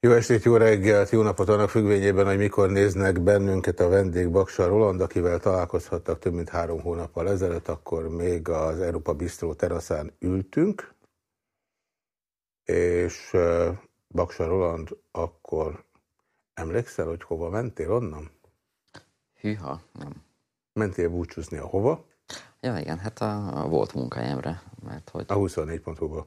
Jó estét, jó reggelt, jó napot annak függvényében, hogy mikor néznek bennünket a vendég Baksa Roland, akivel találkozhattak több mint három hónappal ezelőtt, akkor még az Európa Bistró teraszán ültünk, és Baksa Roland, akkor emlékszel, hogy hova mentél onnan? Hűha, nem. Mentél búcsúzni a hova? Ja, igen, hát a, a volt munkahelyemre, mert hogy... A 24.hu-ba.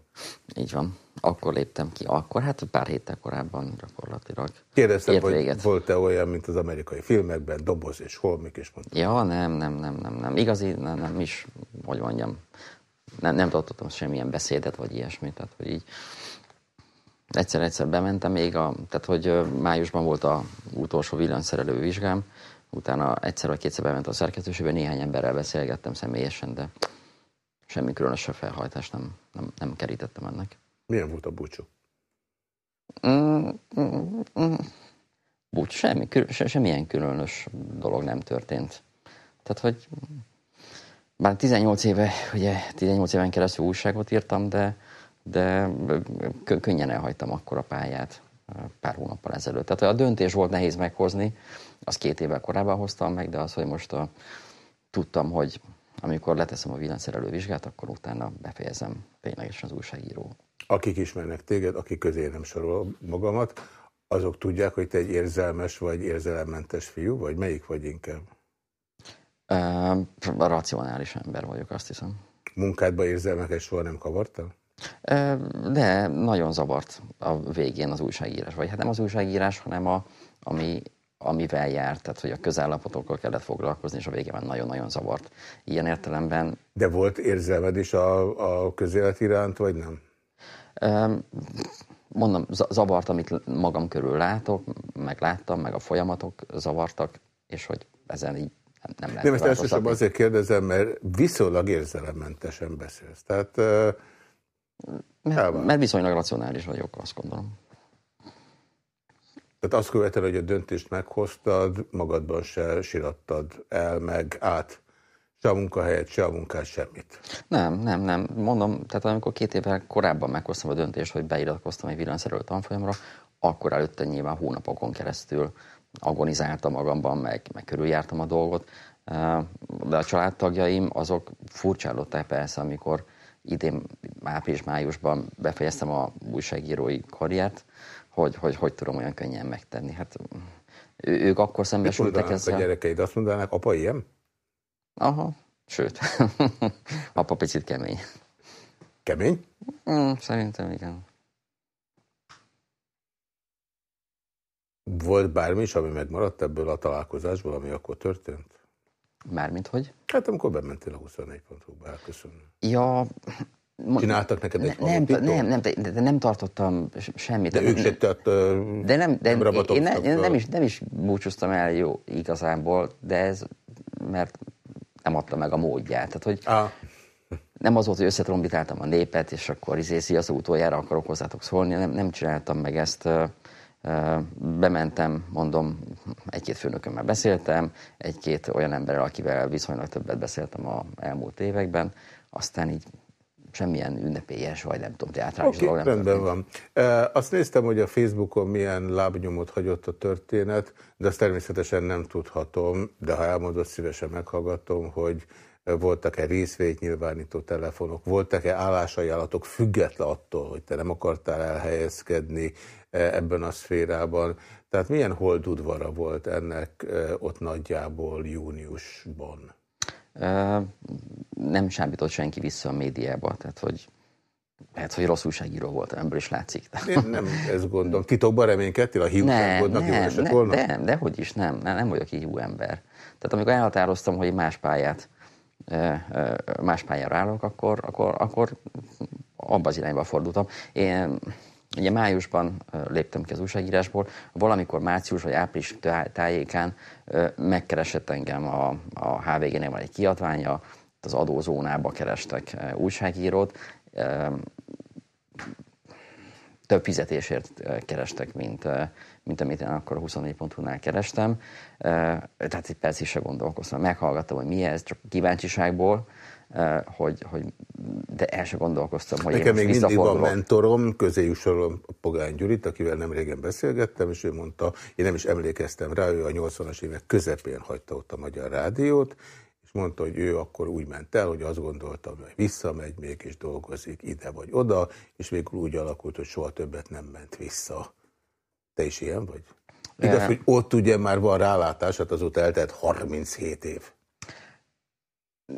Így van. Akkor léptem ki. Akkor, hát pár héttel korábban gyakorlatilag. Kérdeztem, hogy volt-e olyan, mint az amerikai filmekben, doboz és holmik, és mondtam. Ja, nem, nem, nem, nem, nem. Igazi, nem, nem is, hogy mondjam, nem, nem tartottam semmilyen beszédet, vagy ilyesmit, tehát hogy így egyszer-egyszer bementem még, a, tehát hogy májusban volt a utolsó villanyszerelő vizsgám, utána egyszer vagy kétszer bement a szerkesztőségbe, néhány emberrel beszélgettem személyesen, de semmi különösebb felhajtást nem, nem, nem kerítettem ennek. Milyen volt a búcsú? Mm, mm, mm. Búcs, semmi, se, semmilyen különös dolog nem történt. Tehát, hogy bár 18 éve, ugye 18 éven keresztül újságot írtam, de, de könnyen elhagytam akkor a pályát pár hónappal ezelőtt. Tehát a döntés volt nehéz meghozni, azt két évvel korábban hoztam meg, de az, hogy most a, tudtam, hogy amikor leteszem a villanyszerelő vizsgát, akkor utána befejezem ténylegesen az újságíró. Akik ismernek téged, akik közé nem sorol magamat, azok tudják, hogy te egy érzelmes vagy érzelemmentes fiú, vagy melyik vagy inkább? A racionális ember vagyok, azt hiszem. Munkádban érzelmeket soha nem kavartál? De nagyon zavart a végén az újságírás. Vagy hát nem az újságírás, hanem a, ami, amivel járt, tehát hogy a közállapotokkal kellett foglalkozni, és a végén nagyon-nagyon zavart. Ilyen értelemben... De volt érzelmed is a, a közélet iránt, vagy nem? Mondom, zavart, amit magam körül látok, meg láttam, meg a folyamatok zavartak, és hogy ezen így nem lehet Nem, ezt elsősorban azért kérdezem, mert viszonylag érzelemmentesen beszélsz. Tehát mert, mert viszonylag racionális vagyok, azt gondolom. Tehát azt követel, hogy a döntést meghoztad, magadban se sirattad el, meg át se a munkahelyet, se a munkát, semmit. Nem, nem, nem. Mondom, tehát amikor két évvel korábban meghoztam a döntést, hogy beiratkoztam egy villanyszerelő tanfolyamra, akkor előtte nyilván hónapokon keresztül agonizáltam magamban, meg, meg körüljártam a dolgot. De a családtagjaim azok furcsálották persze, amikor idén április-májusban befejeztem a újságírói karriert, hogy, hogy hogy tudom olyan könnyen megtenni. Hát ő, ők akkor szembesültek ezzel. a gyerekeid azt mondanák, apa ilyen? Aha, sőt. apa picit kemény. Kemény? Mm, szerintem igen. Volt bármi is, ami megmaradt ebből a találkozásból, ami akkor történt? Mármint hogy? Hát amikor bementél a 24.hu-ba, elköszönöm. Ja, Csináltak neked egy nem, nem, nem, nem, de nem tartottam semmit. De ők se tett, de nem, de nem, én, ne, én nem, is, nem is búcsúztam el jó igazából, de ez, mert nem adta meg a módját. Tehát, hogy ah. nem az volt, hogy összetrombitáltam a népet, és akkor izészi az utoljára akarok hozzátok szólni, nem, nem csináltam meg ezt. Bementem, mondom, egy-két főnökömmel beszéltem, egy-két olyan emberrel, akivel viszonylag többet beszéltem a elmúlt években, aztán így semmilyen ünnepélyes, vagy nem tudom, teátrális okay, dolog. rendben van. E, azt néztem, hogy a Facebookon milyen lábnyomot hagyott a történet, de azt természetesen nem tudhatom, de ha elmondod, szívesen meghallgatom, hogy voltak-e részvétnyilvánító telefonok, voltak-e állásajánlatok független attól, hogy te nem akartál elhelyezkedni ebben a szférában. Tehát milyen holdudvara volt ennek ott nagyjából júniusban? Nem sábított senki vissza a médiába, tehát hogy lehet, hogy rossz újságíró volt, ebből is látszik. Én nem ezt gondolom. Titokban reménykedtél a hiúságodnak nem, nem, volna? Nem, de hogy is nem, nem, nem vagyok hiú ember. Tehát amikor elhatároztam, hogy más pályát, más pályára állok, akkor, akkor, akkor abba az irányba fordultam. Én Ugye májusban léptem ki az újságírásból, valamikor március vagy április tájékán megkeresett engem a, a HVG-nél van egy kiadványa, az adózónába kerestek újságírót, több fizetésért kerestek, mint, mint amit én akkor a 24.hu-nál kerestem. Tehát egy perc is se gondolkoztam. Meghallgattam, hogy mi ez, csak kíváncsiságból, hogy, hogy de el sem gondolkoztam, hogy Nekem még mindig van mentorom, közéjük sorolom Pogány Gyurit, akivel nem régen beszélgettem, és ő mondta, én nem is emlékeztem rá, ő a 80-as évek közepén hagyta ott a Magyar Rádiót, és mondta, hogy ő akkor úgy ment el, hogy azt gondolta, hogy visszamegy még, és dolgozik ide vagy oda, és végül úgy alakult, hogy soha többet nem ment vissza. Te is ilyen vagy? Igaz, hogy ott ugye már van rálátás, hát azóta eltelt 37 év.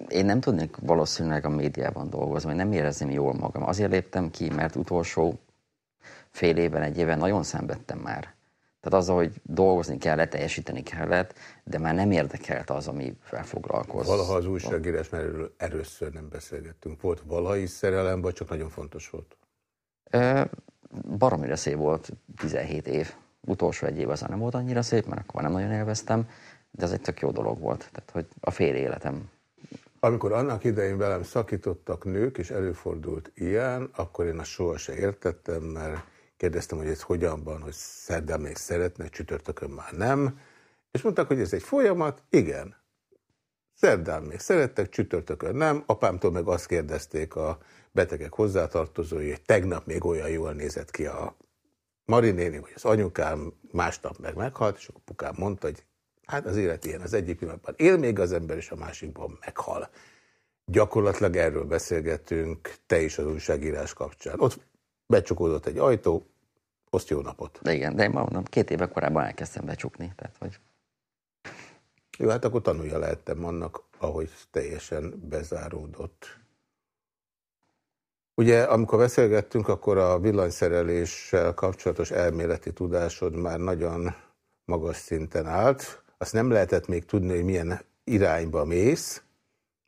Én nem tudnék valószínűleg a médiában dolgozni, vagy nem érezném jól magam. Azért léptem ki, mert utolsó fél évben, egy éven nagyon szenvedtem már. Tehát azzal, hogy dolgozni kellett, teljesíteni kellett, de már nem érdekelt az, ami foglalkoz. Valaha az újságírás, mert erről először nem beszélgettünk. Volt valaha szerelem, vagy csak nagyon fontos volt? baromira szép volt 17 év. Utolsó egy év azon nem volt annyira szép, mert akkor nem nagyon élveztem, de ez egy tök jó dolog volt. Tehát, hogy a fél életem. Amikor annak idején velem szakítottak nők, és előfordult ilyen, akkor én azt soha se értettem, mert kérdeztem, hogy ez hogyan van, hogy szerdán még szeretnek, csütörtökön már nem, és mondták, hogy ez egy folyamat, igen. Szerdán még szerettek, csütörtökön nem, apámtól meg azt kérdezték a betegek hozzátartozói, hogy tegnap még olyan jól nézett ki a Marinéni, vagy az anyukám, másnap meg meghalt, és a apukám mondta, hogy hát az élet ilyen, az egyik pillanatban él még az ember, és a másikban meghal. Gyakorlatilag erről beszélgetünk, te is az újságírás kapcsán. Ott becsukódott egy ajtó, Oszt jó napot. De igen, de én mondom, két éve korábban elkezdtem becsukni. Tehát, hogy... Jó, hát akkor tanulja lehettem annak, ahogy teljesen bezáródott. Ugye, amikor beszélgettünk, akkor a villanyszereléssel kapcsolatos elméleti tudásod már nagyon magas szinten állt. Azt nem lehetett még tudni, hogy milyen irányba mész.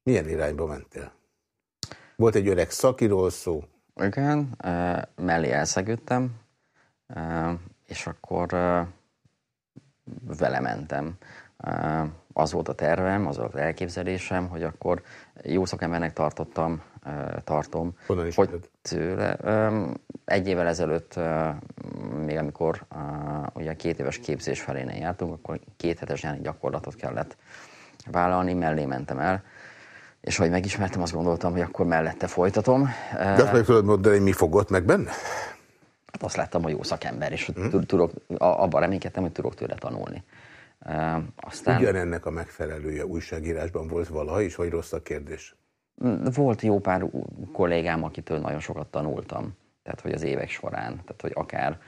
Milyen irányba mentél? Volt egy öreg szakiról szó? Igen, mellé elszegődtem, és akkor vele mentem. Az volt a tervem, az volt az elképzelésem, hogy akkor jó szakembernek tartottam, tartom. Honnan is hogy tőle, Egy évvel ezelőtt, még amikor ugye két éves képzés felé jártunk, akkor két hetes nyári gyakorlatot kellett vállalni, mellé mentem el, és hogy megismertem, azt gondoltam, hogy akkor mellette folytatom. De azt meg tudod mondani, mi fogott meg benne? Hát azt láttam, hogy jó szakember, és hmm. tudok, abban reménykedtem, hogy tudok tőle tanulni. Aztán... Ugyanennek a megfelelője újságírásban volt valaha is, vagy rossz a kérdés? Volt jó pár kollégám, akitől nagyon sokat tanultam. Tehát, hogy az évek során, tehát, hogy akár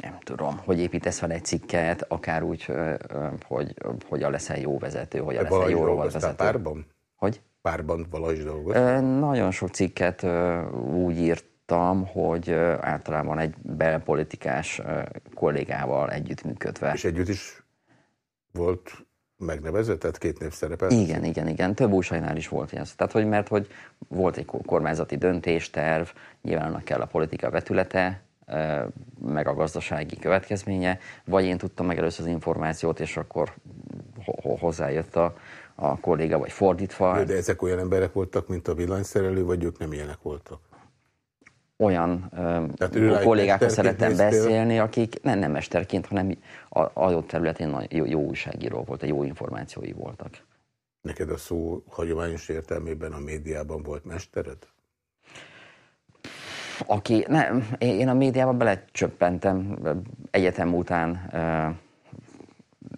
nem tudom, hogy építesz fel egy cikket, akár úgy, hogy hogyan leszel jó vezető, hogyan leszel jó rovatvezető. párban? Hogy? Párban valahogy dolgoztál? Nagyon sok cikket úgy írt láttam, hogy általában egy belpolitikás kollégával együttműködve. És együtt is volt megnevezett, tehát két név szerepel? Igen, igen, igen. Több újságnál is volt ilyen. Tehát, hogy mert hogy volt egy kormányzati döntésterv, nyilván annak kell a politika vetülete, meg a gazdasági következménye, vagy én tudtam meg először az információt, és akkor hozzájött a, a kolléga, vagy fordítva. De ezek olyan emberek voltak, mint a villanyszerelő, vagy ők nem ilyenek voltak? Olyan kollégákhoz szerettem beszélni, akik nem, nem mesterként, hanem adott területén jó, jó újságíró volt, jó információi voltak. Neked a szó hagyományos értelmében a médiában volt mestered? Aki, nem, én a médiába belecsöppentem egyetem után,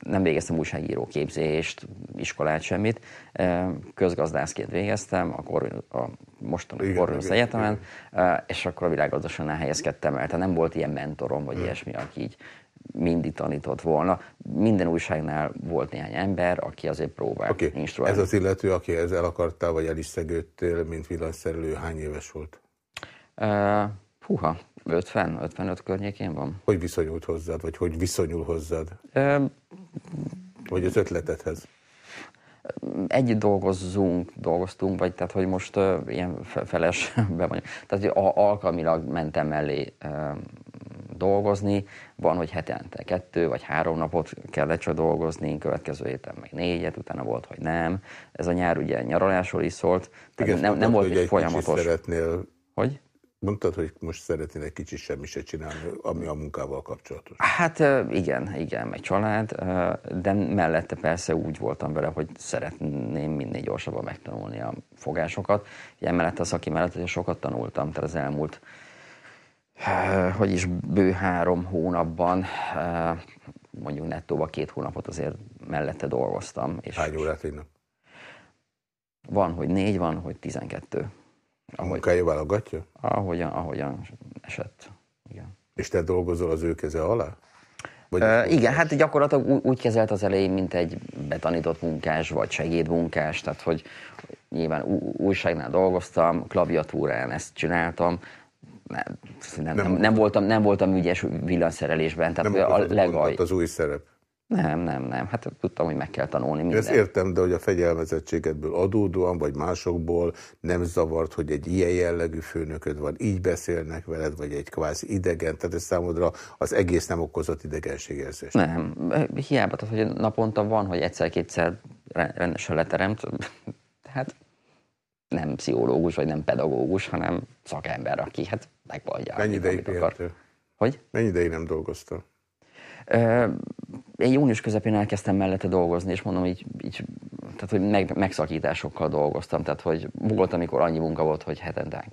nem végeztem újságíró képzést, iskolát, semmit. Közgazdászként végeztem, akkor a mostani Corvinus Egyetemen, és akkor a világgazdaságnál helyezkedtem el. Tehát nem volt ilyen mentorom, vagy hmm. ilyesmi, aki így mindig tanított volna. Minden újságnál volt néhány ember, aki azért próbál okay. instruálni. Ez az illető, aki ezzel akartál, vagy el is szegődtél, mint villanyszerelő, hány éves volt? Uh, húha, 50, 55 környékén van. Hogy viszonyult hozzád, vagy hogy viszonyul hozzád? Vagy az ötletedhez? együtt dolgozzunk, dolgoztunk, vagy tehát, hogy most uh, ilyen felesbe vagyok. Tehát, hogy alkalmilag mentem mellé uh, dolgozni, van, hogy hetente kettő vagy három napot kellett csak dolgozni, következő héten meg négyet, utána volt, hogy nem. Ez a nyár ugye nyaralásról is szólt, Igen, nem, nem volt egy folyamatos. Szeretnél hogy? Mondtad, hogy most szeretnél egy kicsit semmi se csinálni, ami a munkával kapcsolatos. Hát igen, igen, meg család, de mellette persze úgy voltam vele, hogy szeretném minél gyorsabban megtanulni a fogásokat. Emellett a szaki mellett hogy sokat tanultam, tehát az elmúlt hogy is bő három hónapban, mondjuk nettóban két hónapot azért mellette dolgoztam. És Hány órát egy nap? Van, hogy négy, van, hogy tizenkettő. A munkája válogatja? Ahogyan, ahogyan esett. Igen. És te dolgozol az ő keze alá? Vagy uh, igen, hát gyakorlatilag úgy, úgy kezelt az elején, mint egy betanított munkás, vagy segédmunkás, tehát hogy nyilván újságnál dolgoztam, klaviatúrán ezt csináltam, nem, nem, nem, nem, voltam, nem voltam ügyes villanyszerelésben, tehát nem a legalj... az új szerep. Nem, nem, nem. Hát tudtam, hogy meg kell tanulni mindent. Ezt értem, de hogy a fegyelmezettségedből adódóan, vagy másokból nem zavart, hogy egy ilyen jellegű főnököd van, így beszélnek veled, vagy egy kvázi idegen, tehát ez számodra az egész nem okozott idegenségérzés. Nem, hiába, tehát hogy naponta van, hogy egyszer-kétszer rendesen leteremt, tehát nem pszichológus, vagy nem pedagógus, hanem szakember, aki hát megvallja. Mennyi ideig Hogy? Mennyi ideig nem dolgoztál? Én június közepén elkezdtem mellette dolgozni, és mondom, így, így tehát, hogy meg, megszakításokkal dolgoztam. Tehát, hogy volt, amikor annyi munka volt, hogy hetente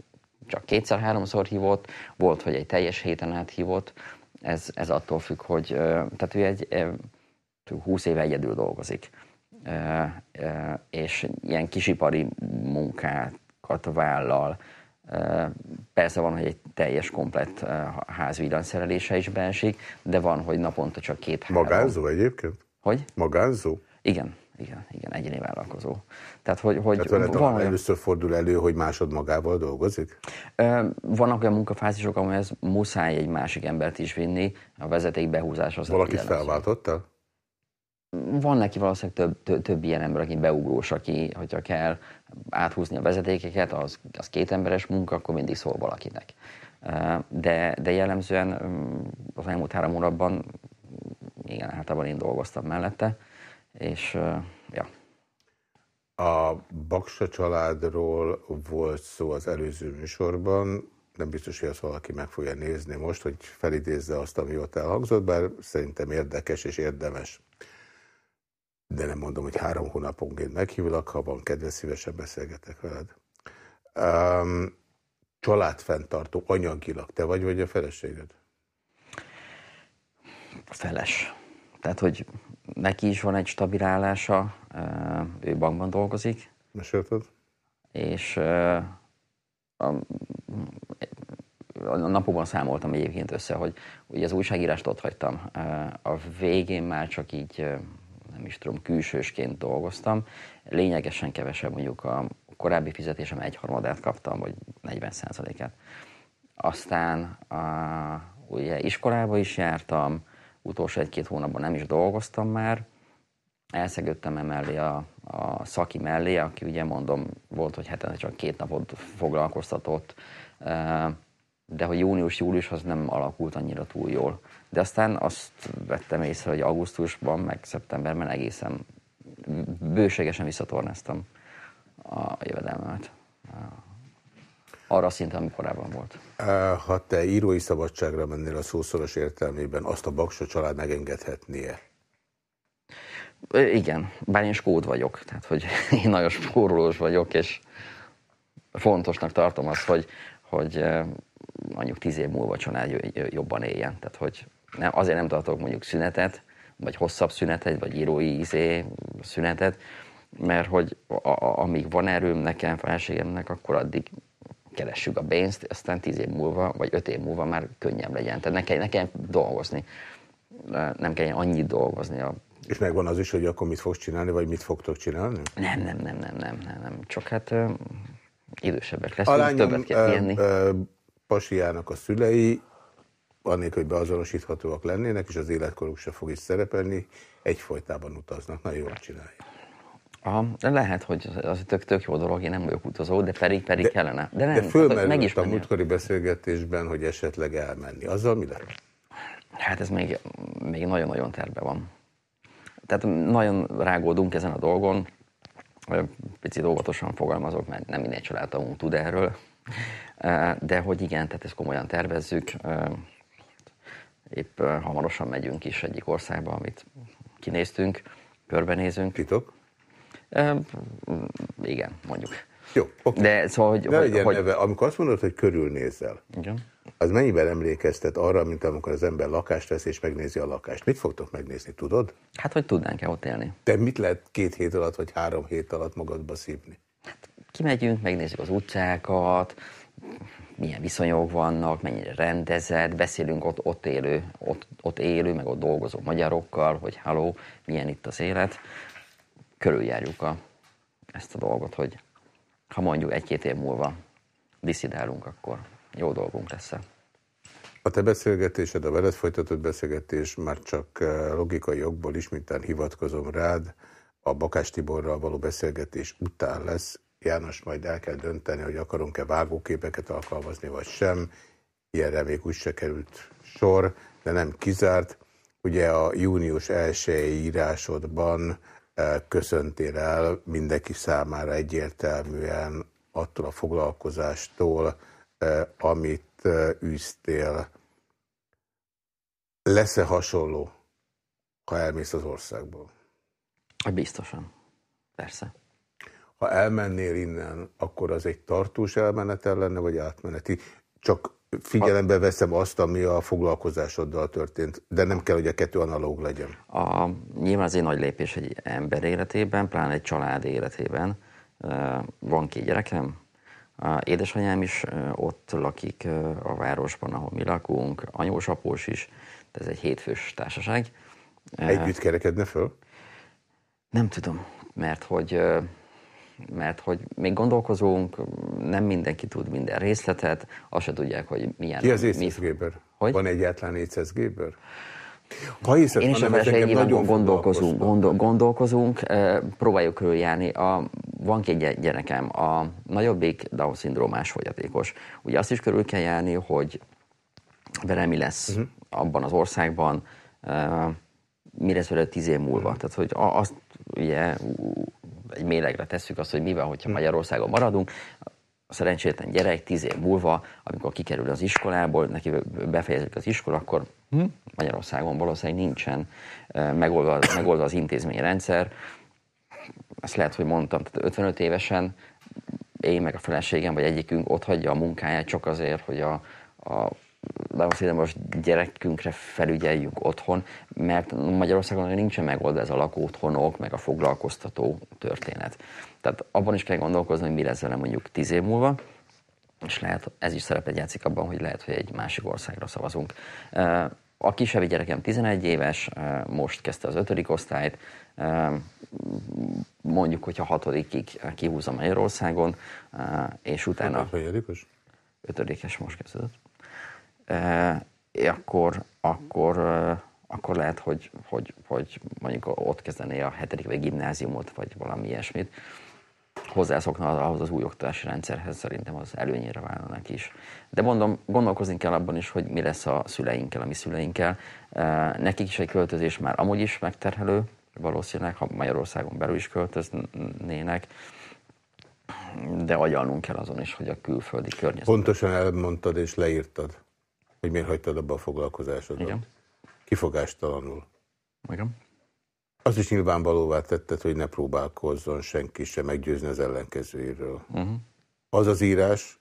csak kétszer-háromszor hívott, volt, hogy egy teljes héten át hívott. Ez, ez attól függ, hogy tehát ő egy 20 éve egyedül dolgozik. És ilyen kisipari munkákat vállal, Persze van, hogy egy teljes, komplett ház villanyszerelése is beesik, de van, hogy naponta csak két három. Magánzó egyébként? Hogy? Magánzó? Igen, igen, igen, egyéni vállalkozó. Tehát, hogy, hogy Tehát van olyan... először fordul elő, hogy másod magával dolgozik? Vannak olyan munkafázisok, ez muszáj egy másik embert is vinni, a vezeték behúzás az. Valakit felváltottál? Van neki valószínűleg több, több, több ilyen ember, aki beugrós, aki, hogyha kell áthúzni a vezetékeket, az, az két emberes munka, akkor mindig szól valakinek. De, de jellemzően az elmúlt három hónapban igen, általában én dolgoztam mellette, és ja. A Baksa családról volt szó az előző műsorban, nem biztos, hogy azt valaki meg fogja nézni most, hogy felidézze azt, ami ott elhangzott, bár szerintem érdekes és érdemes de nem mondom, hogy három hónaponként meghívlak, ha van kedve, szívesen beszélgetek veled. Um, családfenntartó anyagilag te vagy, vagy a feleséged? Feles. Tehát, hogy neki is van egy stabil állása, ő bankban dolgozik. Mesélted? És a, a napokban számoltam egyébként össze, hogy ugye az újságírást ott hagytam. A végén már csak így nem is tudom, külsősként dolgoztam. Lényegesen kevesebb, mondjuk a korábbi fizetésem egyharmadát kaptam, vagy 40 százalékát. Aztán a, ugye iskolába is jártam, utolsó egy-két hónapban nem is dolgoztam már, elszegődtem emellé a, a szaki mellé, aki ugye mondom, volt, hogy hetente csak két napot foglalkoztatott, de hogy június-július az nem alakult annyira túl jól. De aztán azt vettem észre, hogy augusztusban, meg szeptemberben egészen bőségesen visszatornáztam a jövedelmemet. Arra szinten, ami korábban volt. Ha te írói szabadságra mennél a szószoros értelmében, azt a Baksa család megengedhetnie? Igen, bár én skód vagyok, tehát hogy én nagyon spórolós vagyok, és fontosnak tartom azt, hogy, hogy mondjuk tíz év múlva család jobban éljen. Tehát, hogy nem, azért nem tartok mondjuk szünetet, vagy hosszabb szünetet, vagy írói izé szünetet, mert hogy a, a, amíg van erőm nekem, felségemnek, akkor addig keressük a pénzt, aztán tíz év múlva, vagy öt év múlva már könnyebb legyen. Tehát ne kell, ne kell dolgozni. Nem kell annyit dolgozni. A... És megvan az is, hogy akkor mit fogsz csinálni, vagy mit fogtok csinálni? Nem, nem, nem, nem, nem, nem, nem. Csak hát ö, idősebbek leszünk, többet kell pihenni. Pasiának a szülei annélkül, hogy beazonosíthatóak lennének, és az életkoruk se fog is szerepelni, egyfolytában utaznak. Nagyon jól csinálják. Aha, lehet, hogy az tök, tök jó dolog, én nem vagyok utazó, de pedig, pedig de, kellene. De, nem, de fölmerült a múltkori beszélgetésben, hogy esetleg elmenni. Azzal mi lehet? Hát ez még, még nagyon-nagyon terve van. Tehát nagyon rágódunk ezen a dolgon. Picit óvatosan fogalmazok, mert nem minden családtagunk tud erről. De hogy igen, tehát ezt komolyan tervezzük. Épp hamarosan megyünk is egyik országba, amit kinéztünk, körbenézünk. Titok? Igen, mondjuk. Jó, oké. De szóval, hogy... Ne hogy, legyen hogy... neve. Amikor azt mondod, hogy körülnézel, Igen. az mennyiben emlékeztet arra, mint amikor az ember lakást vesz és megnézi a lakást? Mit fogtok megnézni, tudod? Hát, hogy tudnánk-e ott élni. Te mit lehet két hét alatt vagy három hét alatt magadba szívni? Kimegyünk, megnézzük az utcákat, milyen viszonyok vannak, mennyire rendezett, beszélünk ott, ott, élő, ott, ott élő, meg ott dolgozó magyarokkal, hogy haló, milyen itt az élet. Körüljárjuk a, ezt a dolgot, hogy ha mondjuk egy-két év múlva diszidálunk, akkor jó dolgunk lesz -e. A te beszélgetésed, a veled folytatott beszélgetés már csak eh, logikai okból is, mintán hivatkozom rád, a Bakás Tiborral való beszélgetés után lesz. János majd el kell dönteni, hogy akarunk-e vágóképeket alkalmazni, vagy sem. Ilyenre még úgy se került sor, de nem kizárt. Ugye a június 1 írásodban eh, köszöntél el mindenki számára egyértelműen attól a foglalkozástól, eh, amit űztél. Lesz-e hasonló, ha elmész az országból? Biztosan. Persze. Ha elmennél innen, akkor az egy tartós elmenetel lenne, vagy átmeneti? Csak figyelembe veszem azt, ami a foglalkozásoddal történt, de nem kell, hogy a kettő analóg legyen. A, nyilván az egy nagy lépés egy ember életében, pláne egy család életében. Van két gyerekem, a édesanyám is ott lakik a városban, ahol mi lakunk, anyós, após is, ez egy hétfős társaság. Együtt kerekedne föl? Nem tudom, mert hogy, mert hogy még gondolkozunk, nem mindenki tud minden részletet, azt se tudják, hogy milyen... Ki az észeszgéber? Hogy? Van egyáltalán észeszgéber? Ha hiszed, Én is hanem ez ebben engem nagyon gondolkozunk, gondol, gondolkozunk, próbáljuk körüljárni. A, van két gy- gyerekem, a nagyobbik Down-szindrómás fogyatékos. Ugye azt is körül kell járni, hogy vele mi lesz uh-huh. abban az országban, eh, mi lesz vele tíz év múlva. Mhm. Tehát, hogy azt ugye egy mélegre tesszük azt, hogy mi van, hogyha Magyarországon maradunk, a szerencsétlen gyerek tíz év múlva, amikor kikerül az iskolából, neki befejezik az iskola, akkor hm, Magyarországon valószínűleg nincsen megoldva, megoldva az intézményrendszer. Ezt lehet, hogy mondtam, tehát 55 évesen én meg a feleségem, vagy egyikünk ott hagyja a munkáját csak azért, hogy a, a de most gyerekünkre felügyeljünk otthon, mert Magyarországon nincsen megoldva ez a lakóotthonok, meg a foglalkoztató történet. Tehát abban is kell gondolkozni, hogy mi lesz vele mondjuk tíz év múlva, és lehet, ez is szerepet játszik abban, hogy lehet, hogy egy másik országra szavazunk. A kisebb gyerekem 11 éves, most kezdte az ötödik osztályt, mondjuk, hogyha hatodikig kihúzza Magyarországon, és utána Hanyadikos? ötödikes most kezdődött, akkor, akkor, akkor lehet, hogy, hogy, hogy mondjuk ott kezdené a hetedik vagy gimnáziumot, vagy valami ilyesmit, hozzászokna ahhoz az új oktatási rendszerhez, szerintem az előnyére válna neki is. De mondom, gondolkozni kell abban is, hogy mi lesz a szüleinkkel, a mi szüleinkkel. Nekik is egy költözés már amúgy is megterhelő, valószínűleg, ha Magyarországon belül is költöznének, de agyalnunk kell azon is, hogy a külföldi környezet. Pontosan elmondtad és leírtad, hogy miért hagytad abba a foglalkozásodat. Igen. Kifogástalanul. Igen. Azt is nyilvánvalóvá tetted, hogy ne próbálkozzon senki sem meggyőzni az ellenkezőiről. Uh-huh. Az az írás,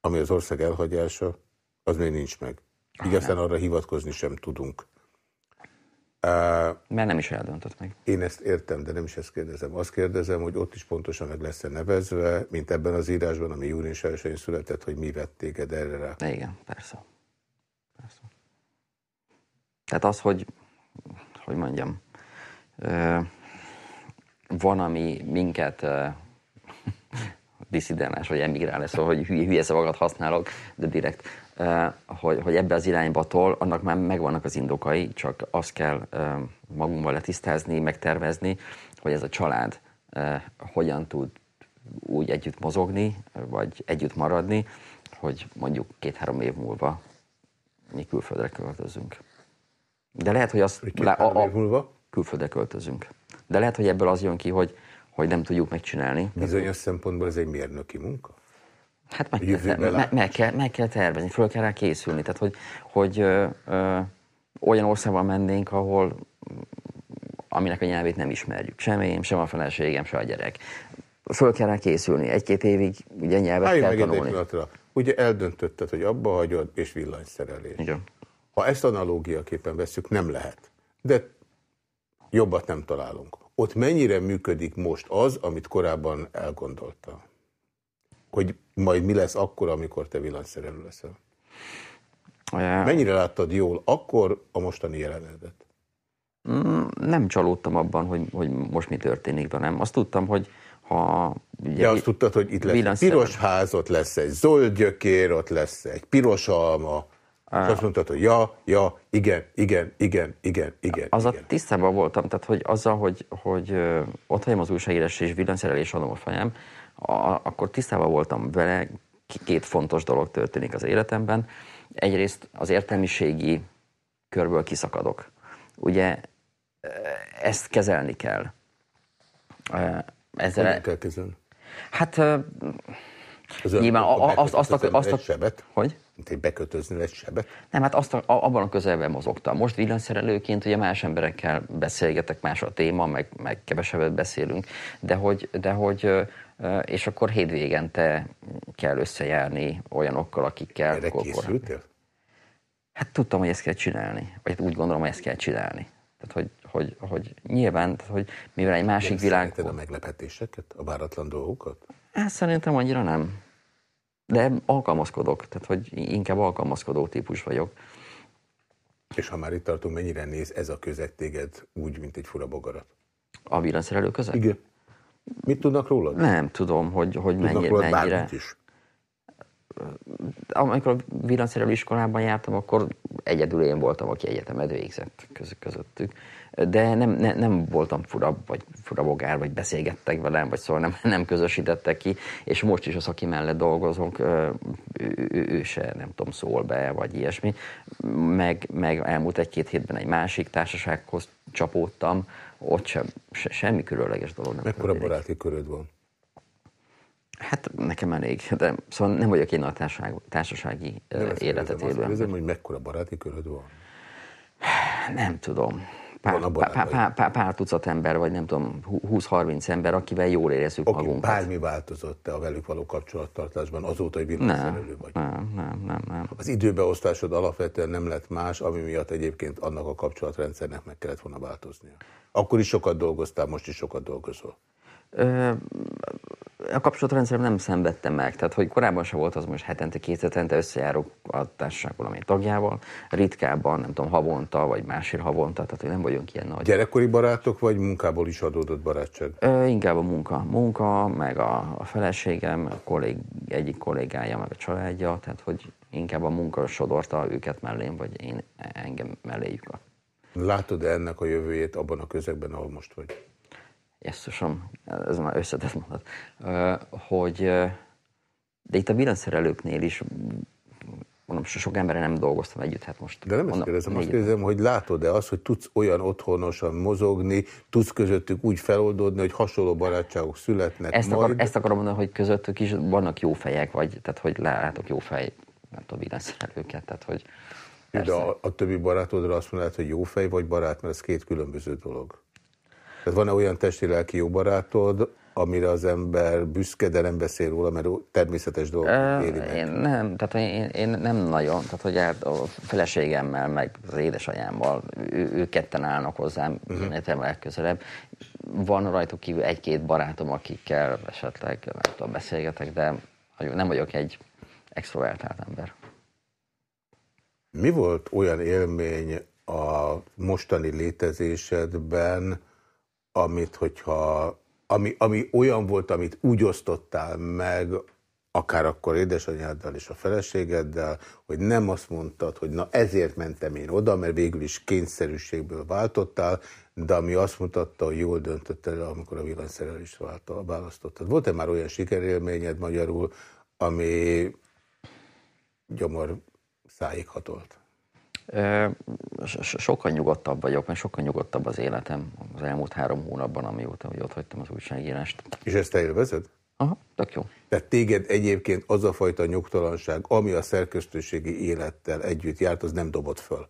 ami az ország elhagyása, az még nincs meg. Így aztán arra hivatkozni sem tudunk. Uh, Mert nem is eldöntött meg. én ezt értem, de nem is ezt kérdezem. Azt kérdezem, hogy ott is pontosan meg lesz-e nevezve, mint ebben az írásban, ami június 1 született, hogy mi vett téged erre rá. Igen, persze. Tehát az, hogy, hogy mondjam, van, ami minket ö, diszidálás, vagy emigrálás, szóval, hogy hülye, hülye szavakat használok, de direkt, hogy, hogy ebbe az irányba tol, annak már megvannak az indokai, csak azt kell magunkban letisztázni, megtervezni, hogy ez a család hogyan tud úgy együtt mozogni, vagy együtt maradni, hogy mondjuk két-három év múlva mi külföldre költözünk. De lehet, hogy az... Hogy két-három év múlva? Külföldre költözünk. De lehet, hogy ebből az jön ki, hogy, hogy nem tudjuk megcsinálni. Bizonyos szempontból ez egy mérnöki munka? Hát meg, kell, meg, meg, kell, meg kell tervezni, föl kell rá készülni. Tehát, hogy, hogy ö, ö, olyan országban mennénk, ahol aminek a nyelvét nem ismerjük. Sem én, sem a feleségem, sem a gyerek. Föl kell rá készülni. Egy-két évig ugye nyelvet Álljunk kell tanulni. Ugye eldöntötted, hogy abba hagyod, és villanyszerelés. Igen. Ha ezt analógiaképpen veszük, nem lehet. De jobbat nem találunk. Ott mennyire működik most az, amit korábban elgondolta? Hogy majd mi lesz akkor, amikor te villanyszerelő leszel? Mennyire láttad jól akkor a mostani jelenetet? Mm, nem csalódtam abban, hogy, hogy most mi történik velem. Azt tudtam, hogy ha... Ugye, De azt tudtad, hogy itt lesz piros ház, ott lesz egy zöld gyökér, ott lesz egy piros alma, és azt mondtad, hogy ja, ja, igen, igen, igen, igen, igen. Az igen. a tisztában voltam, tehát hogy azzal, hogy, hogy ott hagyom az újságírás és villanyszerelés adom a fejem, a, akkor tisztában voltam vele, két fontos dolog történik az életemben. Egyrészt az értelmiségi körből kiszakadok. Ugye ezt kezelni kell. Ezzel Hogyan kell kezelni? Hát az nyilván azt, azt, azt, azt, azt, sebet? Hogy? Mint egy bekötözni egy sebet? Nem, hát azt a, abban a közelben mozogtam. Most villanyszerelőként ugye más emberekkel beszélgetek, más a téma, meg, meg kevesebbet beszélünk, de hogy, de hogy és akkor hétvégente kell összejárni olyanokkal, akikkel... Erre készültél? Hát tudtam, hogy ezt kell csinálni. Vagy úgy gondolom, hogy ezt kell csinálni. Tehát, hogy, hogy, hogy nyilván, tehát, hogy mivel egy másik nem világ... a meglepetéseket, a váratlan dolgokat? Hát szerintem annyira nem. De alkalmazkodok, tehát hogy inkább alkalmazkodó típus vagyok. És ha már itt tartunk, mennyire néz ez a közeg téged úgy, mint egy fura bogarat? A villanyszerelő közeg? Igen. Mit tudnak rólad? Nem tudom, hogy, hogy tudnak mennyire. Rólad mennyire... is amikor a villanyszerelő iskolában jártam, akkor egyedül én voltam, aki egyetemet végzett közöttük. De nem, ne, nem voltam fura, vagy furabogár, vagy beszélgettek velem, vagy szóval nem, nem közösítettek ki, és most is az, aki mellett dolgozunk, ő, ő, ő se, nem tudom, szól be, vagy ilyesmi. Meg, meg elmúlt egy-két hétben egy másik társasághoz csapódtam, ott sem, se, semmi különleges dolog nem Mekkora baráti köröd van? Hát nekem elég, de szóval nem vagyok egy nagy társaság, társasági nem életet élő. Kérdezem, hogy mekkora baráti köröd van? Nem tudom. Pár, pár, pár, pár, pár tucat ember, vagy nem tudom, 20-30 ember, akivel jól érezzük okay, magunkat. Bármi változott te a velük való kapcsolattartásban azóta, hogy villanyszerelő vagy? Nem, nem, nem, nem. Az időbeosztásod alapvetően nem lett más, ami miatt egyébként annak a kapcsolatrendszernek meg kellett volna változnia. Akkor is sokat dolgoztál, most is sokat dolgozol a kapcsolatrendszerem nem szenvedtem meg, tehát hogy korábban se volt az, most hetente, két hetente összejárok a társaság valamely tagjával, ritkábban, nem tudom, havonta, vagy másért havonta, tehát hogy nem vagyunk ilyen nagy. Gyerekkori barátok, vagy munkából is adódott barátság? Ö, inkább a munka. Munka, meg a, a feleségem, a kollég, egyik kollégája, meg a családja, tehát hogy inkább a munka sodorta őket mellém, vagy én engem melléjük. Látod -e ennek a jövőjét abban a közegben, ahol most vagy? Jesszusom, ez már összetett mondat, hogy de itt a villanyszerelőknél is mondom, sok emberre nem dolgoztam együtt, hát most... De nem ezt kérdezem, azt kérdezem, hogy látod-e azt, hogy tudsz olyan otthonosan mozogni, tudsz közöttük úgy feloldódni, hogy hasonló barátságok születnek ezt, majd? Akar, ezt akarom mondani, hogy közöttük is vannak jó fejek, vagy tehát hogy látok jó fej, nem tudom, villanyszerelőket, tehát hogy... De a, a többi barátodra azt mondod, hogy jó fej vagy barát, mert ez két különböző dolog. Van-e olyan testi-lelki jó barátod, amire az ember büszke, de nem beszél róla, mert természetes dolog éri meg? Én nem, tehát én, én nem nagyon, tehát hogy a feleségemmel, meg az édesanyámmal, ő, ők ketten állnak hozzám, uh-huh. Én legközelebb. Van rajtuk kívül egy-két barátom, akikkel esetleg nem tudom, beszélgetek, de nem vagyok egy extrovertált ember. Mi volt olyan élmény a mostani létezésedben, amit, hogyha, ami, ami olyan volt, amit úgy osztottál meg, akár akkor édesanyáddal és a feleségeddel, hogy nem azt mondtad, hogy na ezért mentem én oda, mert végül is kényszerűségből váltottál, de ami azt mutatta, hogy jól döntöttél, amikor a villanyszerelést választottad. Volt-e már olyan sikerélményed magyarul, ami gyomor száig? Sokkal nyugodtabb vagyok, mert sokkal nyugodtabb az életem az elmúlt három hónapban, amióta hogy ott hagytam az újságírást. És ezt te élvezed? Aha, tök jó. Tehát téged egyébként az a fajta nyugtalanság, ami a szerkesztőségi élettel együtt járt, az nem dobott föl.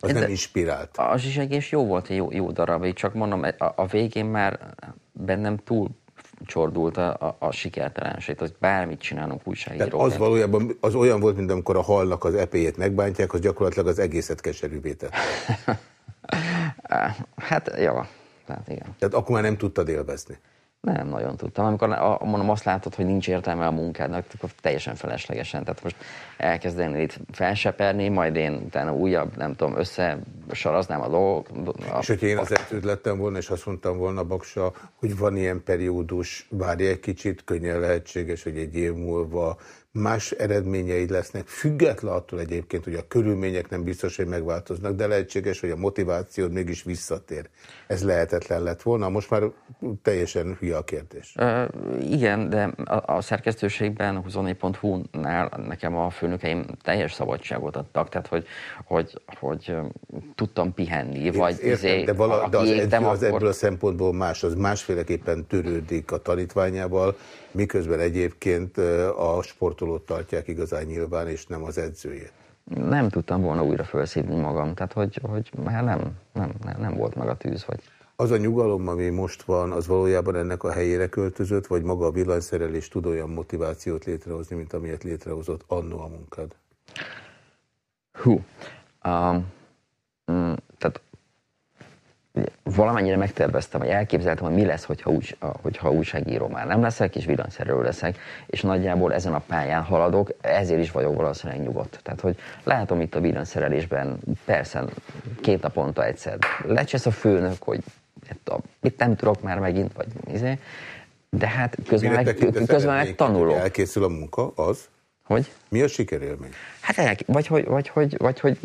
Az Ez nem inspirált. Az is egész jó volt, jó, jó darab, csak mondom, a, a végén már bennem túl csordult a, a, a sikertelenség, hogy bármit csinálunk újságíróként. Tehát az valójában az olyan volt, mint amikor a halnak az epéjét megbántják, az gyakorlatilag az egészet keserűvé tett. hát, jó. Tehát igen. Tehát akkor már nem tudtad élvezni. Nem nagyon tudtam. Amikor mondom, azt látod, hogy nincs értelme a munkádnak, akkor teljesen feleslegesen. Tehát most elkezdeni itt felseperni, majd én utána újabb, nem tudom, összesaraznám a dolgok. És hogyha én az edződ lettem volna, és azt mondtam volna Baksa, hogy van ilyen periódus, várj egy kicsit, könnyen lehetséges, hogy egy év múlva más eredményeid lesznek, független attól egyébként, hogy a körülmények nem biztos, hogy megváltoznak, de lehetséges, hogy a motivációd mégis visszatér. Ez lehetetlen lett volna, most már teljesen hülye a kérdés. Uh, igen, de a, a szerkesztőségben, a 24.hu-nál nekem a főnökeim teljes szabadságot adtak, tehát hogy, hogy, hogy tudtam pihenni, vagy Értem, izé, de, vala, de az, akkor... az ebből a szempontból más, az másféleképpen törődik a tanítványával, miközben egyébként a sportolót tartják igazán nyilván, és nem az edzőjét. Nem tudtam volna újra felszívni magam, tehát hogy, hogy már nem, nem, nem, volt meg a tűz. Vagy... Az a nyugalom, ami most van, az valójában ennek a helyére költözött, vagy maga a villanyszerelés tud olyan motivációt létrehozni, mint amilyet létrehozott annó a munkád? Hú, um, tehát valamennyire megterveztem, vagy elképzeltem, hogy mi lesz, hogyha, úgy, hogyha újságíró már nem leszek, és villanyszerelő leszek, és nagyjából ezen a pályán haladok, ezért is vagyok valószínűleg nyugodt. Tehát, hogy látom itt a villanyszerelésben, persze két naponta egyszer lecsesz a főnök, hogy itt nem tudok már megint, vagy izé, de hát közben meg, közben meg tanulok. Elkészül a munka, az? Hogy? Mi a sikerélmény? Hát vagy, vagy, vagy, vagy, vagy, hogy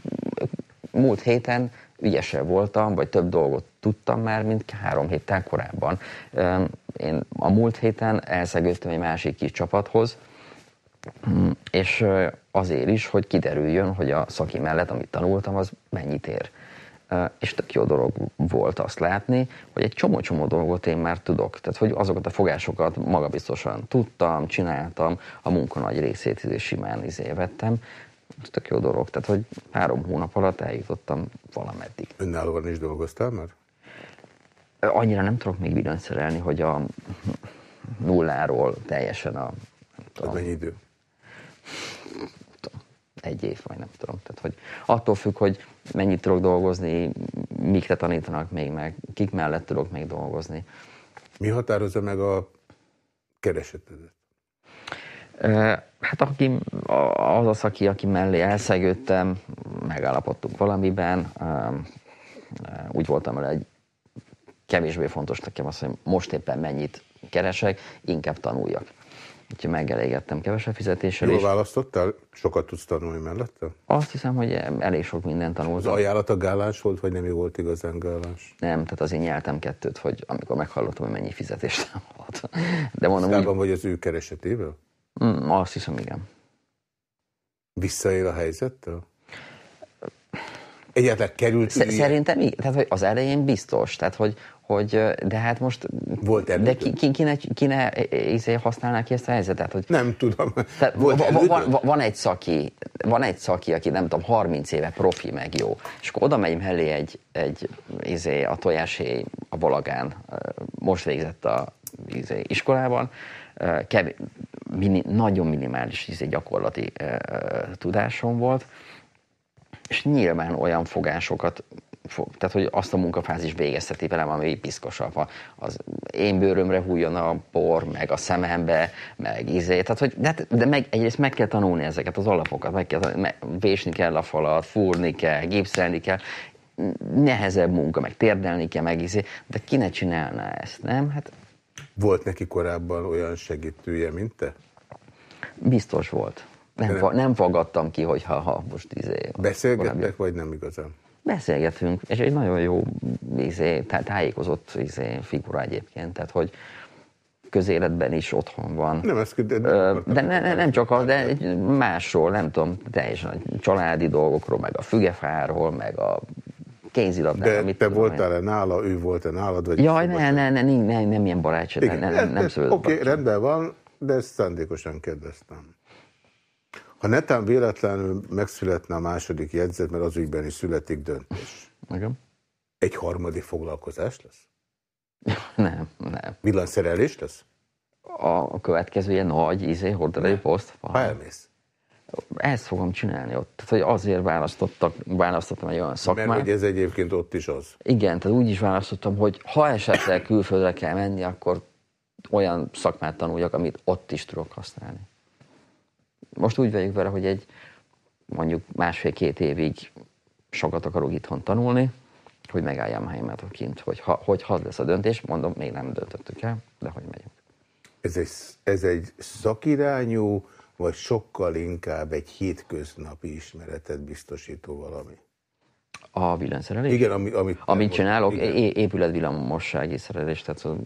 múlt héten ügyesebb voltam, vagy több dolgot tudtam már, mint három héttel korábban. Én a múlt héten elszegődtem egy másik kis csapathoz, és azért is, hogy kiderüljön, hogy a szaki mellett, amit tanultam, az mennyit ér. És tök jó dolog volt azt látni, hogy egy csomó-csomó dolgot én már tudok. Tehát, hogy azokat a fogásokat magabiztosan tudtam, csináltam, a munka nagy részét simán izé vettem, tök jó dolog. Tehát, hogy három hónap alatt eljutottam valameddig. Önállóan is dolgoztál már? Annyira nem tudok még villanyszerelni, hogy a nulláról teljesen a... tudom, mennyi idő? Egy év, vagy nem tudom. Tehát, hogy attól függ, hogy mennyit tudok dolgozni, mikre tanítanak még meg, kik mellett tudok még dolgozni. Mi határozza meg a keresetedet? Hát aki, az az, aki, aki mellé elszegődtem, megállapodtunk valamiben, úgy voltam vele, hogy kevésbé fontos nekem az, hogy most éppen mennyit keresek, inkább tanuljak. Úgyhogy megelégettem kevesebb fizetéssel. Jól választottál? Sokat tudsz tanulni mellette? Azt hiszem, hogy elég sok mindent tanultam. Az ajánlat a gálás volt, vagy nem jó volt igazán gálás? Nem, tehát azért nyeltem kettőt, hogy amikor meghallottam, hogy mennyi fizetést volt. De mondom, úgy... vagy az ő keresetével? Mm, azt hiszem, igen. Visszaél a helyzettel? Egyáltalán került... Sz- szerintem igen. Tehát, hogy az elején biztos. Tehát, hogy, hogy de hát most... Volt De ki, ki, ne, ki ne izé használná ki ezt a helyzetet? Hogy, nem tudom. Tehát Volt van, van, van, egy szaki, van egy szaki, aki nem tudom, 30 éve profi, meg jó, és akkor oda megy mellé egy, egy izé, a tojásé a Balagán, most végzett a izé, iskolában, kevés, mini, nagyon minimális izé, gyakorlati tudásom volt, és nyilván olyan fogásokat tehát, hogy azt a munkafázis végezteti velem, ami piszkosabb. Az én bőrömre hújjon a por, meg a szemembe, meg izé. Tehát, hogy, de, de meg, egyrészt meg kell tanulni ezeket az alapokat, meg kell, meg, vésni kell a falat, fúrni kell, gipszelni kell, nehezebb munka, meg térdelni kell, meg izé, de ki ne csinálná ezt, nem? Hát volt neki korábban olyan segítője, mint te? Biztos volt. Nem, nem. nem fogadtam ki, hogy ha, ha most izé... Beszélgettek, korábbi... vagy nem igazán? Beszélgetünk, és egy nagyon jó izé, tájékozott izé, figura egyébként, tehát hogy közéletben is otthon van. Nem, ez de, nem, de ne, ne, nem csak az, de másról, nem tudom, teljesen családi dolgokról, meg a fügefáról, meg a kézilabdában. De te voltál-e nála, ő volt-e nálad? Vagy Jaj, ne, ne, ne, nem, nem, nem ilyen barátság, nem, nem, nem Oké, okay, rendben van, de ezt szándékosan kérdeztem. Ha netán véletlenül megszületne a második jegyzet, mert az ügyben is születik döntés. Igen. Egy harmadik foglalkozás lesz? Nem, nem. Villanyszerelés lesz? A következő ilyen nagy izé, horderei poszt. Ha elmész. Ezt fogom csinálni ott. Tehát, hogy azért választottak, választottam egy olyan szakmát. Mert hogy ez egyébként ott is az. Igen, tehát úgy is választottam, hogy ha esetleg külföldre kell menni, akkor olyan szakmát tanuljak, amit ott is tudok használni. Most úgy vagyok vele, hogy egy mondjuk másfél-két évig sokat akarok itthon tanulni, hogy megálljam a helyemet kint, hogy ha, hogy ha lesz a döntés, mondom, még nem döntöttük el, de hogy megyünk. Ez egy, ez egy szakirányú, vagy sokkal inkább egy hétköznapi ismeretet biztosító valami? A villanyszerelés? Igen, ami, amit, amit csinálok, igen. épületvillamossági szerelés, tehát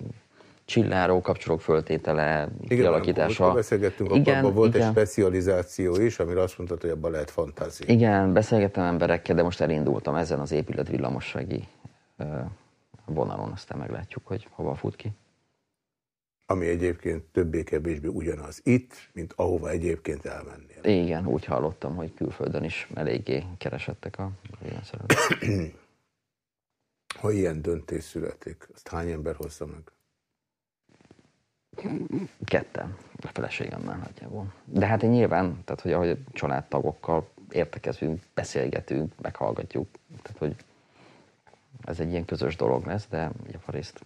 csilláró, kapcsolók föltétele, igen, kialakítása. Igen, beszélgettünk, igen, abban volt igen. egy specializáció is, amire azt mondtad, hogy abban lehet fantázia. Igen, beszélgettem emberekkel, de most elindultam ezen az épületvillamossági vonalon, aztán meglátjuk, hogy hova fut ki. Ami egyébként többé-kevésbé ugyanaz itt, mint ahova egyébként elmennél. Igen, úgy hallottam, hogy külföldön is eléggé keresettek a villanyszerelők. ha ilyen döntés születik, azt hány ember hozza meg? Ketten, a feleségemmel nagyjából. De hát nyilván, tehát hogy ahogy a családtagokkal értekezünk, beszélgetünk, meghallgatjuk, tehát hogy ez egy ilyen közös dolog lesz, de javarészt.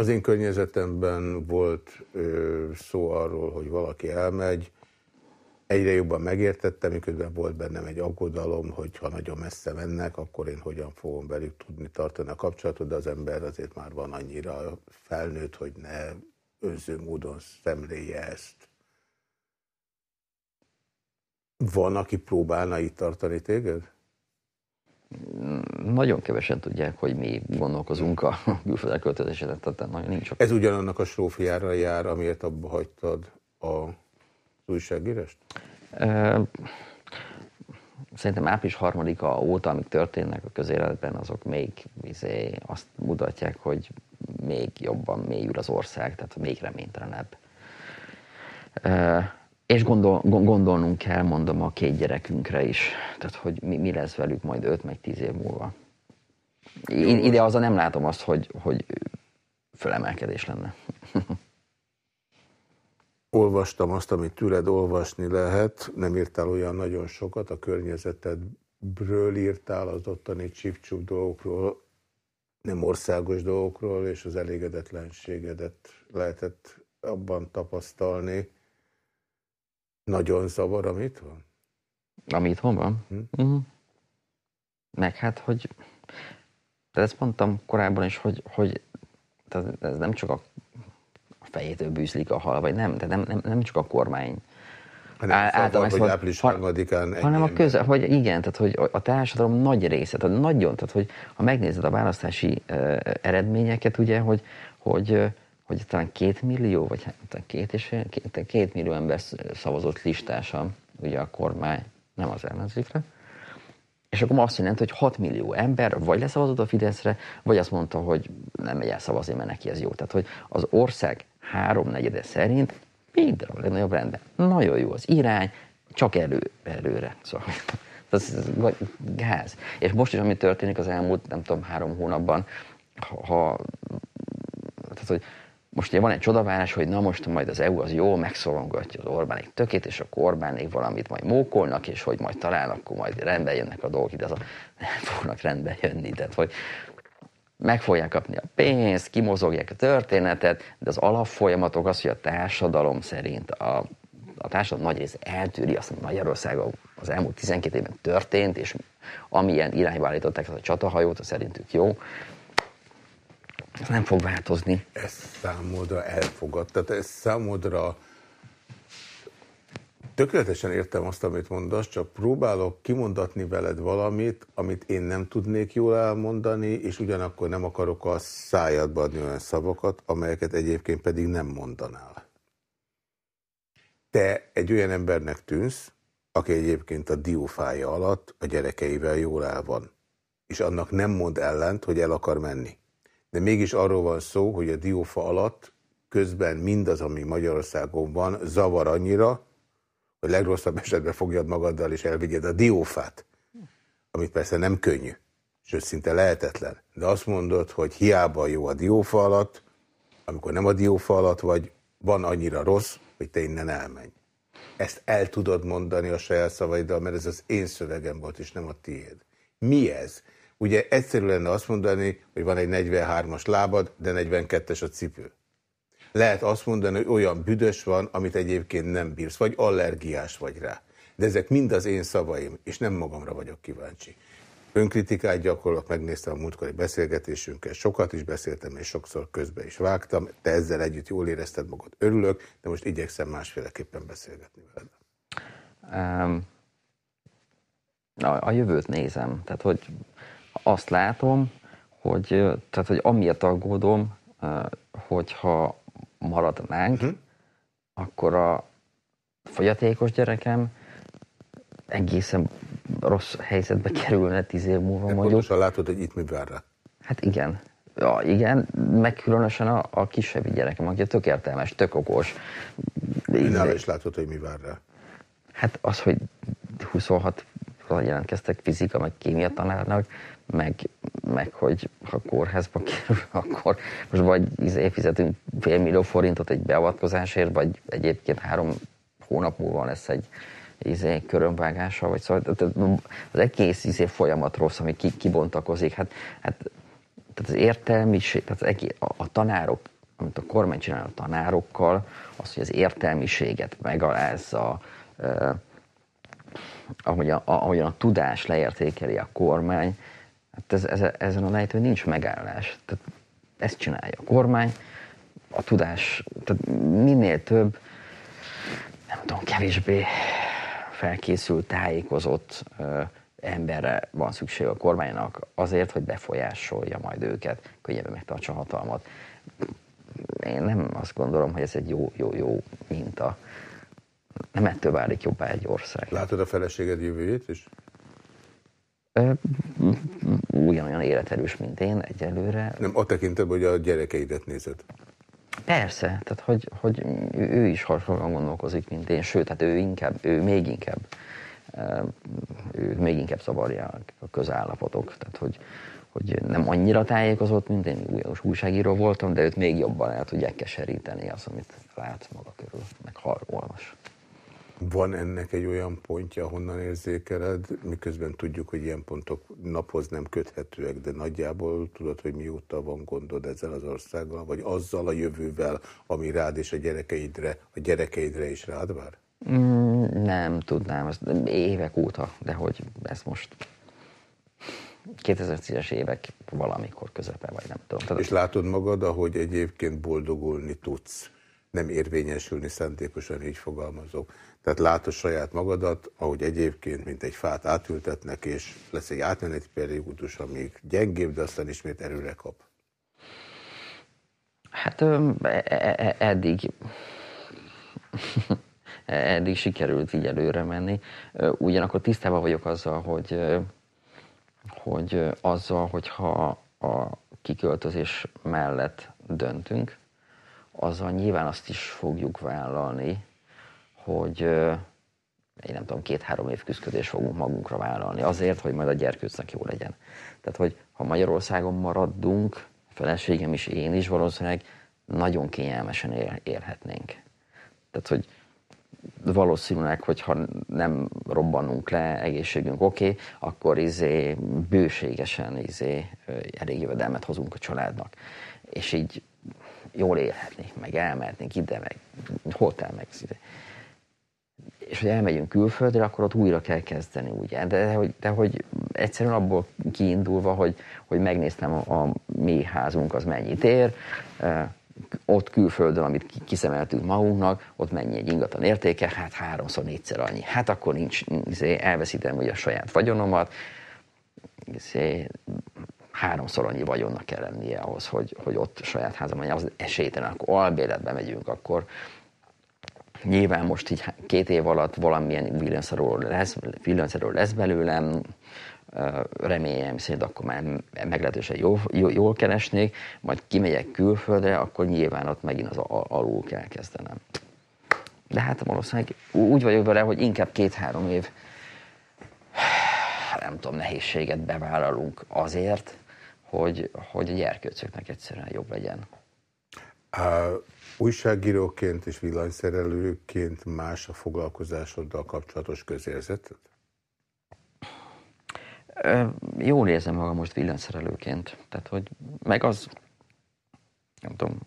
Az én környezetemben volt ö, szó arról, hogy valaki elmegy, egyre jobban megértettem, miközben volt bennem egy aggodalom, hogy ha nagyon messze mennek, akkor én hogyan fogom velük tudni tartani a kapcsolatot, de az ember azért már van annyira felnőtt, hogy ne önző módon szemléje ezt. Van, aki próbálna itt tartani téged? Nagyon kevesen tudják, hogy mi gondolkozunk a külföldre költözésre, tehát nagyon nincs. Ez ugyanannak a srófiára jár, amiért abba hagytad a újságírást? Szerintem április harmadika óta, amik történnek a közéletben, azok még izé, azt mutatják, hogy még jobban mélyül az ország, tehát még reménytelenebb. És gondol, gondolnunk kell, mondom, a két gyerekünkre is, tehát hogy mi, mi lesz velük majd 5 meg 10 év múlva. Ide az nem látom azt, hogy, hogy fölemelkedés lenne. Olvastam azt, amit tőled olvasni lehet, nem írtál olyan nagyon sokat, a környezetedből írtál az ottani csipcsup dolgokról, nem országos dolgokról, és az elégedetlenségedet lehetett abban tapasztalni. Nagyon zavar, amit van? Amit hol van? Hm? Uh-huh. Meg hát, hogy de ezt mondtam korábban is, hogy, hogy tehát ez nem csak a fejétől bűzlik a hal, vagy nem, de nem, nem, nem csak a kormány. Hanem általában, hogy április harmadikán Hanem a köze, hogy igen, tehát hogy a társadalom nagy része, tehát nagyon, tehát hogy ha megnézed a választási uh, eredményeket, ugye, hogy, hogy, hogy talán két millió, vagy hát, két, és, két, két millió ember szavazott listásan, ugye a kormány, nem az ellenzékre, és akkor azt jelenti, hogy 6 millió ember vagy leszavazott a Fideszre, vagy azt mondta, hogy nem megy el szavazni, mert neki ez jó. Tehát, hogy az ország háromnegyede szerint minden a legnagyobb rendben. Nagyon jó az irány, csak elő, előre. Szóval ez, ez gáz. És most is, ami történik az elmúlt, nem tudom, három hónapban, ha tehát, hogy most ugye van egy csodavárás, hogy na most majd az EU az jó, megszorongatja az Orbánék tökét, és akkor Orbánék valamit majd mókolnak, és hogy majd talán akkor majd rendbe jönnek a dolgok, de az a, nem fognak rendbe jönni. Tehát, hogy meg fogják kapni a pénzt, kimozogják a történetet, de az alapfolyamatok az, hogy a társadalom szerint a, a társadalom nagy része eltűri azt, hogy Magyarországon az elmúlt 12 évben történt, és amilyen irányba állították az a csatahajót, az szerintük jó, ez nem fog változni. Ez számodra elfogad. Tehát ez számodra tökéletesen értem azt, amit mondasz, csak próbálok kimondatni veled valamit, amit én nem tudnék jól elmondani, és ugyanakkor nem akarok a szájadba adni olyan szavakat, amelyeket egyébként pedig nem mondanál. Te egy olyan embernek tűnsz, aki egyébként a diófája alatt a gyerekeivel jól el van. és annak nem mond ellent, hogy el akar menni. De mégis arról van szó, hogy a diófa alatt közben mindaz, ami Magyarországon van, zavar annyira, hogy legrosszabb esetben fogjad magaddal és elvigyed a diófát, amit persze nem könnyű, sőt szinte lehetetlen. De azt mondod, hogy hiába jó a diófa alatt, amikor nem a diófa alatt vagy, van annyira rossz, hogy te innen elmenj. Ezt el tudod mondani a saját szavaiddal, mert ez az én szövegem volt, és nem a tiéd. Mi ez? Ugye egyszerű lenne azt mondani, hogy van egy 43-as lábad, de 42-es a cipő. Lehet azt mondani, hogy olyan büdös van, amit egyébként nem bírsz, vagy allergiás vagy rá. De ezek mind az én szavaim, és nem magamra vagyok kíváncsi. Önkritikát gyakorlok, megnéztem a múltkori beszélgetésünket, sokat is beszéltem, és sokszor közben is vágtam. Te ezzel együtt jól érezted magad, örülök, de most igyekszem másféleképpen beszélgetni veled. Um, a, a jövőt nézem, tehát hogy azt látom, hogy, tehát, hogy amiatt aggódom, hogyha maradnánk, uh-huh. akkor a fogyatékos gyerekem egészen rossz helyzetbe kerülne tíz év múlva De mondjuk. Pontosan látod, hogy itt mi vár rá. Hát igen. Ja, igen, meg különösen a, a kisebb gyerekem, aki tök értelmes, tök okos. Nála is látod, hogy mi vár rá. Hát az, hogy 26 jelentkeztek fizika, meg kémia tanárnak, meg, meg hogy ha kórházba kerül, akkor most vagy izé fizetünk fél millió forintot egy beavatkozásért, vagy egyébként három hónap múlva lesz egy izé, körömvágása, vagy szóval az egész izé folyamat rossz, ami kibontakozik. Hát, hát tehát az értelmiség, tehát az egész, a, a tanárok, amit a kormány csinál a tanárokkal, az, hogy az értelmiséget megalázza, ahogy a, ahogyan a tudás leértékeli a kormány, hát ez, ez, ezen a lejtőn nincs megállás. Tehát ezt csinálja a kormány, a tudás, tehát minél több, nem tudom, kevésbé felkészült, tájékozott ö, emberre van szükség a kormánynak azért, hogy befolyásolja majd őket, könnyebben megtartsa a hatalmat. Én nem azt gondolom, hogy ez egy jó, jó, jó minta. Nem ettől válik jobbá egy ország. Látod a feleséged jövőjét is? Ugyanolyan életerős, mint én egyelőre. Nem, a tekintetben, hogy a gyerekeidet nézed. Persze, tehát hogy, hogy ő is hasonlóan gondolkozik, mint én, sőt, hát ő inkább, ő még inkább, ő még inkább szavarja a közállapotok, tehát hogy, hogy nem annyira tájékozott, mint én újságos újságíró voltam, de őt még jobban el tudják keseríteni az, amit lát maga körül, meg hall, olvas. Van ennek egy olyan pontja, honnan érzékeled, miközben tudjuk, hogy ilyen pontok naphoz nem köthetőek, de nagyjából tudod, hogy mióta van gondod ezzel az országgal, vagy azzal a jövővel, ami rád és a gyerekeidre, a gyerekeidre is rád vár? Mm, nem tudnám, ezt évek óta, de hogy ez most 2010-es évek valamikor közepe, vagy nem tudom. És látod magad, ahogy egyébként boldogulni tudsz, nem érvényesülni szándékosan, így fogalmazok tehát látod saját magadat, ahogy egyébként, mint egy fát átültetnek, és lesz egy átmeneti periódus, amíg gyengébb, de aztán ismét erőre kap. Hát e, e, e, eddig eddig sikerült így előre menni. Ugyanakkor tisztában vagyok azzal, hogy, hogy azzal, hogyha a kiköltözés mellett döntünk, azzal nyilván azt is fogjuk vállalni, hogy én nem tudom, két-három év küzdködés fogunk magunkra vállalni azért, hogy majd a gyerkőcnek jó legyen. Tehát, hogy ha Magyarországon maradunk, a feleségem is, én is valószínűleg nagyon kényelmesen él, élhetnénk. Tehát, hogy valószínűleg, hogyha nem robbanunk le, egészségünk oké, okay, akkor izé bőségesen izé elég jövedelmet hozunk a családnak. És így jól élhetnénk, meg elmehetnénk ide, meg hotel, meg és hogy elmegyünk külföldre, akkor ott újra kell kezdeni, ugye? De, de, hogy, de hogy egyszerűen abból kiindulva, hogy, hogy megnéztem a, a mi házunk az mennyit ér, ott külföldön, amit kiszemeltünk magunknak, ott mennyi egy ingatlan értéke, hát háromszor, négyszer annyi. Hát akkor nincs, izé, elveszítem ugye a saját vagyonomat, izé, háromszor annyi vagyonnak kell lennie ahhoz, hogy, hogy ott saját házam legyen, az esélytelen, akkor albéletbe megyünk, akkor Nyilván most így két év alatt valamilyen villanszerről lesz, villanszerről lesz belőlem, reményem szerint akkor már meglehetősen jól, jól keresnék, majd kimegyek külföldre, akkor nyilván ott megint az alul kell kezdenem. De hát valószínűleg úgy vagyok vele, hogy inkább két-három év nem tudom, nehézséget bevállalunk azért, hogy, hogy a gyerkőcöknek egyszerűen jobb legyen. A újságíróként és villanyszerelőként más a foglalkozásoddal kapcsolatos közérzetet? Jól érzem magam most villanyszerelőként. Tehát, hogy meg az, nem tudom,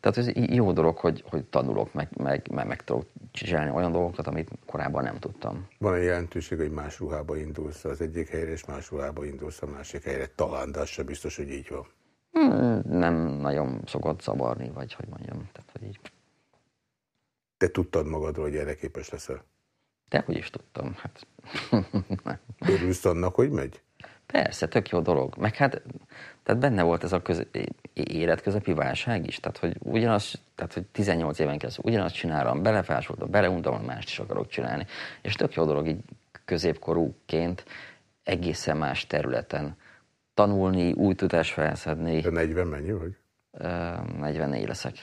tehát ez jó dolog, hogy, hogy tanulok, meg, meg, meg, meg tudok csinálni olyan dolgokat, amit korábban nem tudtam. Van egy jelentőség, hogy más ruhába indulsz az egyik helyre, és más ruhába indulsz a másik helyre. Talán, de az sem biztos, hogy így van. Hmm, nem nagyon szokott zavarni, vagy hogy mondjam. Tehát, hogy így. Te tudtad magadról, hogy erre képes leszel? De hogy is tudtam. Hát. Örülsz annak, hogy megy? Persze, tök jó dolog. Meg hát, tehát benne volt ez a köz, életközepi válság is. Tehát, hogy ugyanaz, tehát, hogy 18 éven keresztül ugyanazt csinálom, belefásultam, beleuntam, hogy mást is akarok csinálni. És tök jó dolog így középkorúként egészen más területen tanulni, új tudást felszedni. De 40 mennyi vagy? 44 leszek.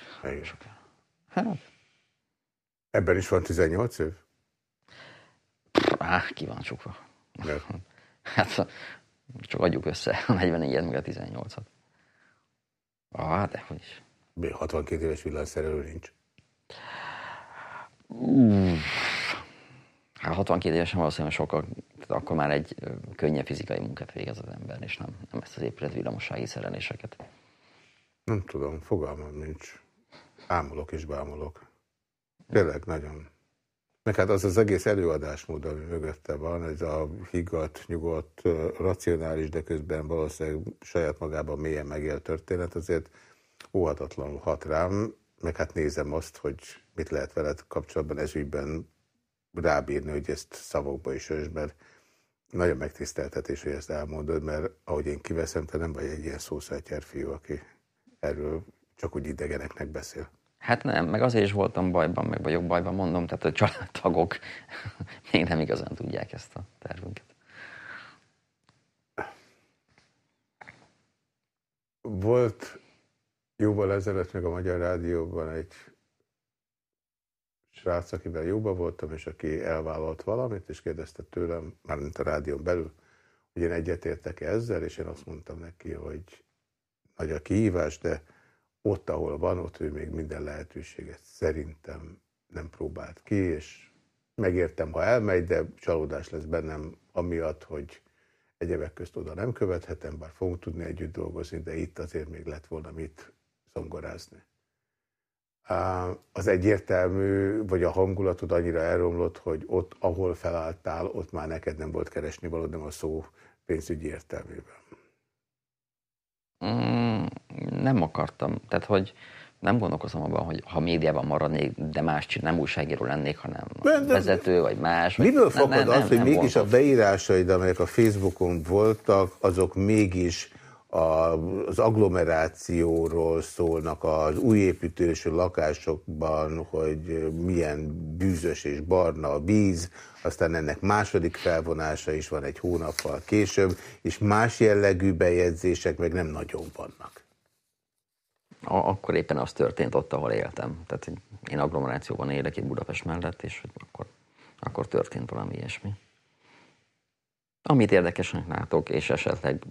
Hát. Ebben is van 18 év? Á, ki van csukva. Hát csak adjuk össze a 44-et, meg a 18-at. Ah, de hogy is. Mi 62 éves villanyszerelő nincs? Uff. Hát 62 évesen valószínűleg sokkal, tehát akkor már egy könnyebb fizikai munkát végez az ember, és nem, nem ezt az épület villamossági szereléseket. Nem tudom, fogalmam nincs. Ámolok és bámolok. Tényleg nagyon. Meg hát az az egész előadásmód, ami mögötte van, ez a higgadt, nyugodt, racionális, de közben valószínűleg saját magában mélyen megélt történet, azért óhatatlanul hat rám, meg hát nézem azt, hogy mit lehet veled kapcsolatban ezügyben rábírni, hogy ezt szavakba is ös, mert nagyon megtiszteltetés, hogy ezt elmondod, mert ahogy én kiveszem, te nem vagy egy ilyen szószátyár fiú, aki erről csak úgy idegeneknek beszél. Hát nem, meg azért is voltam bajban, meg vagyok bajban, mondom, tehát a családtagok még nem igazán tudják ezt a tervünket. Volt jóval ezelőtt meg a Magyar Rádióban egy srác, akivel jóba voltam, és aki elvállalt valamit, és kérdezte tőlem, mármint a rádión belül, hogy én egyetértek -e ezzel, és én azt mondtam neki, hogy nagy a kihívás, de ott, ahol van, ott ő még minden lehetőséget szerintem nem próbált ki, és megértem, ha elmegy, de csalódás lesz bennem amiatt, hogy egyebek közt oda nem követhetem, bár fogunk tudni együtt dolgozni, de itt azért még lett volna mit zongorázni. Az egyértelmű, vagy a hangulatod annyira elromlott, hogy ott, ahol felálltál, ott már neked nem volt keresni való, nem a szó pénzügyi értelmében. Mm, nem akartam. Tehát, hogy nem gondolkozom abban, hogy ha médiában maradnék, de más nem újságíró lennék, hanem de, de, vezető, vagy más. Miből fakad az, hogy mégis a beírásaid, amelyek a Facebookon voltak, azok mégis az agglomerációról szólnak, az új építésű lakásokban, hogy milyen bűzös és barna a víz, aztán ennek második felvonása is van egy hónappal később, és más jellegű bejegyzések meg nem nagyon vannak. Akkor éppen az történt ott, ahol éltem. Tehát én agglomerációban élek itt Budapest mellett, és akkor, akkor történt valami ilyesmi. Amit érdekesnek látok, és esetleg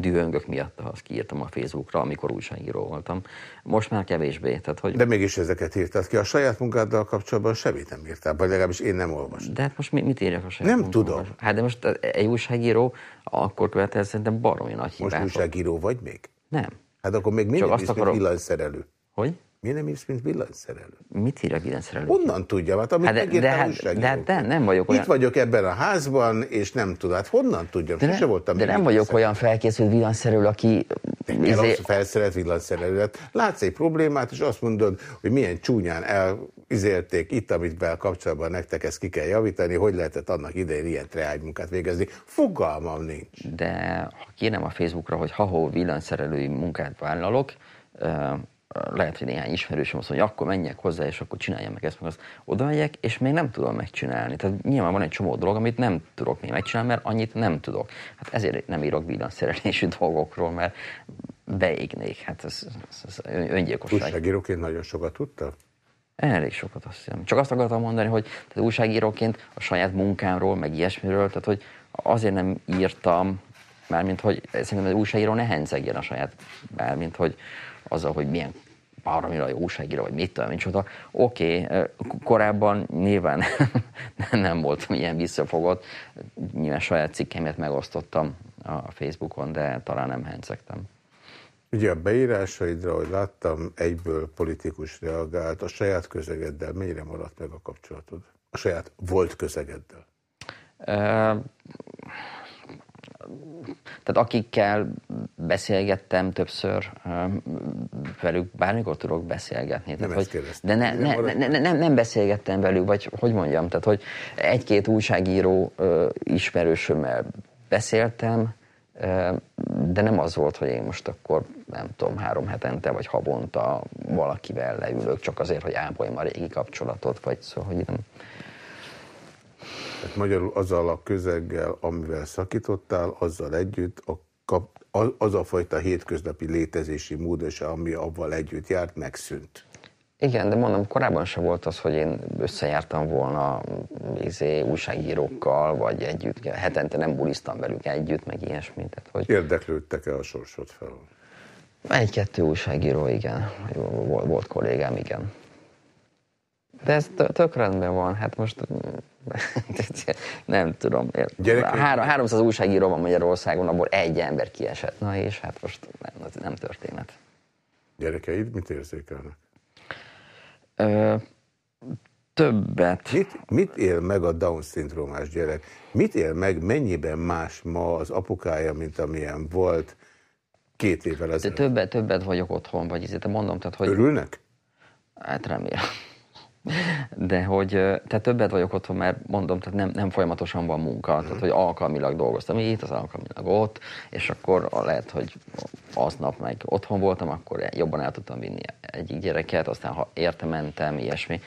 dühöngök miatt, azt kiírtam a Facebookra, amikor újságíró voltam. Most már kevésbé. Tehát, hogy... De mégis ezeket írtad ki. A saját munkáddal kapcsolatban semmit nem írtál, vagy legalábbis én nem olvastam. De hát most mit írjak a saját Nem tudom. Hát de most egy újságíró akkor követel szerintem baromi nagy hibát. Most újságíró vagy még? Nem. Hát akkor még mindig is akarok... villanyszerelő. Hogy? Miért nem írsz, mint villanyszerelő? Mit ír a villanyszerelő? Honnan tudja? Hát, amit hát de, de, hát, de, hát de nem vagyok olyan... Itt vagyok ebben a házban, és nem tudod. Hát honnan tudjam? De, ne, voltam de nem vagyok olyan felkészült villanyszerelő, aki... Izé... Rossz felszerelt villanyszerelőt. Látsz egy problémát, és azt mondod, hogy milyen csúnyán elizélték itt, amit kapcsolatban nektek ezt ki kell javítani, hogy lehetett annak idején ilyen munkát végezni. Fogalmam nincs. De ha kérem a Facebookra, hogy ha-hol villanyszerelői munkát vállalok, lehet, hogy néhány ismerősöm azt mondja, hogy akkor menjek hozzá, és akkor csináljam meg ezt, meg azt odaadják, és még nem tudom megcsinálni. Tehát nyilván van egy csomó dolog, amit nem tudok még megcsinálni, mert annyit nem tudok. Hát ezért nem írok villanyszerelésű dolgokról, mert beégnék. Hát ez, ez, ez öngyilkosság. Újságíróként nagyon sokat tudta? Elég sokat azt hiszem. Csak azt akartam mondani, hogy tehát újságíróként a saját munkámról, meg ilyesmiről, tehát hogy azért nem írtam, mármint hogy szerintem az újságíró ne hencegjen a saját, mármint hogy azzal, hogy milyen baromira jó újságíró, vagy mit tudom, micsoda. Oké, okay, korábban nyilván nem voltam ilyen visszafogott, nyilván saját cikkemet megosztottam a Facebookon, de talán nem hencegtem. Ugye a beírásaidra, hogy láttam, egyből politikus reagált, a saját közegeddel mennyire maradt meg a kapcsolatod? A saját volt közegeddel? Tehát akikkel beszélgettem többször, velük bármikor tudok beszélgetni. Nem tehát, hogy, de ne, ne, ne, ne, nem, nem beszélgettem velük, vagy hogy mondjam, tehát hogy egy-két újságíró ismerősömmel beszéltem, de nem az volt, hogy én most akkor nem tudom, három hetente vagy havonta valakivel leülök, csak azért, hogy ápoljam a régi kapcsolatot, vagy szóval, hogy nem, tehát magyarul azzal a közeggel, amivel szakítottál, azzal együtt a kap, az a fajta hétköznapi létezési mód, és ami avval együtt járt, megszűnt. Igen, de mondom, korábban se volt az, hogy én összejártam volna izé, újságírókkal, vagy együtt, hetente nem buliztam velük együtt, meg ilyesmit. Tehát, hogy... Érdeklődtek-e a sorsod fel? Egy-kettő újságíró, igen. Volt, volt kollégám, igen. De ez tök rendben van. Hát most nem tudom. Három, 300 újságíró van Magyarországon, abból egy ember kiesett. Na és hát most nem, nem történet. Gyerekeid mit érzékelnek? Ö, többet. Mit, mit él meg a Down-szindrómás gyerek? Mit él meg, mennyiben más ma az apukája, mint amilyen volt két évvel ezelőtt? többet, többet vagyok otthon, vagy ezért mondom, tehát, hogy... Örülnek? Hát remélem. De hogy, tehát többet vagyok otthon, mert mondom, tehát nem, nem folyamatosan van munka, tehát hogy alkalmilag dolgoztam itt, az alkalmilag ott, és akkor lehet, hogy aznap meg otthon voltam, akkor jobban el tudtam vinni egyik gyereket, aztán ha érte mentem, ilyesmi.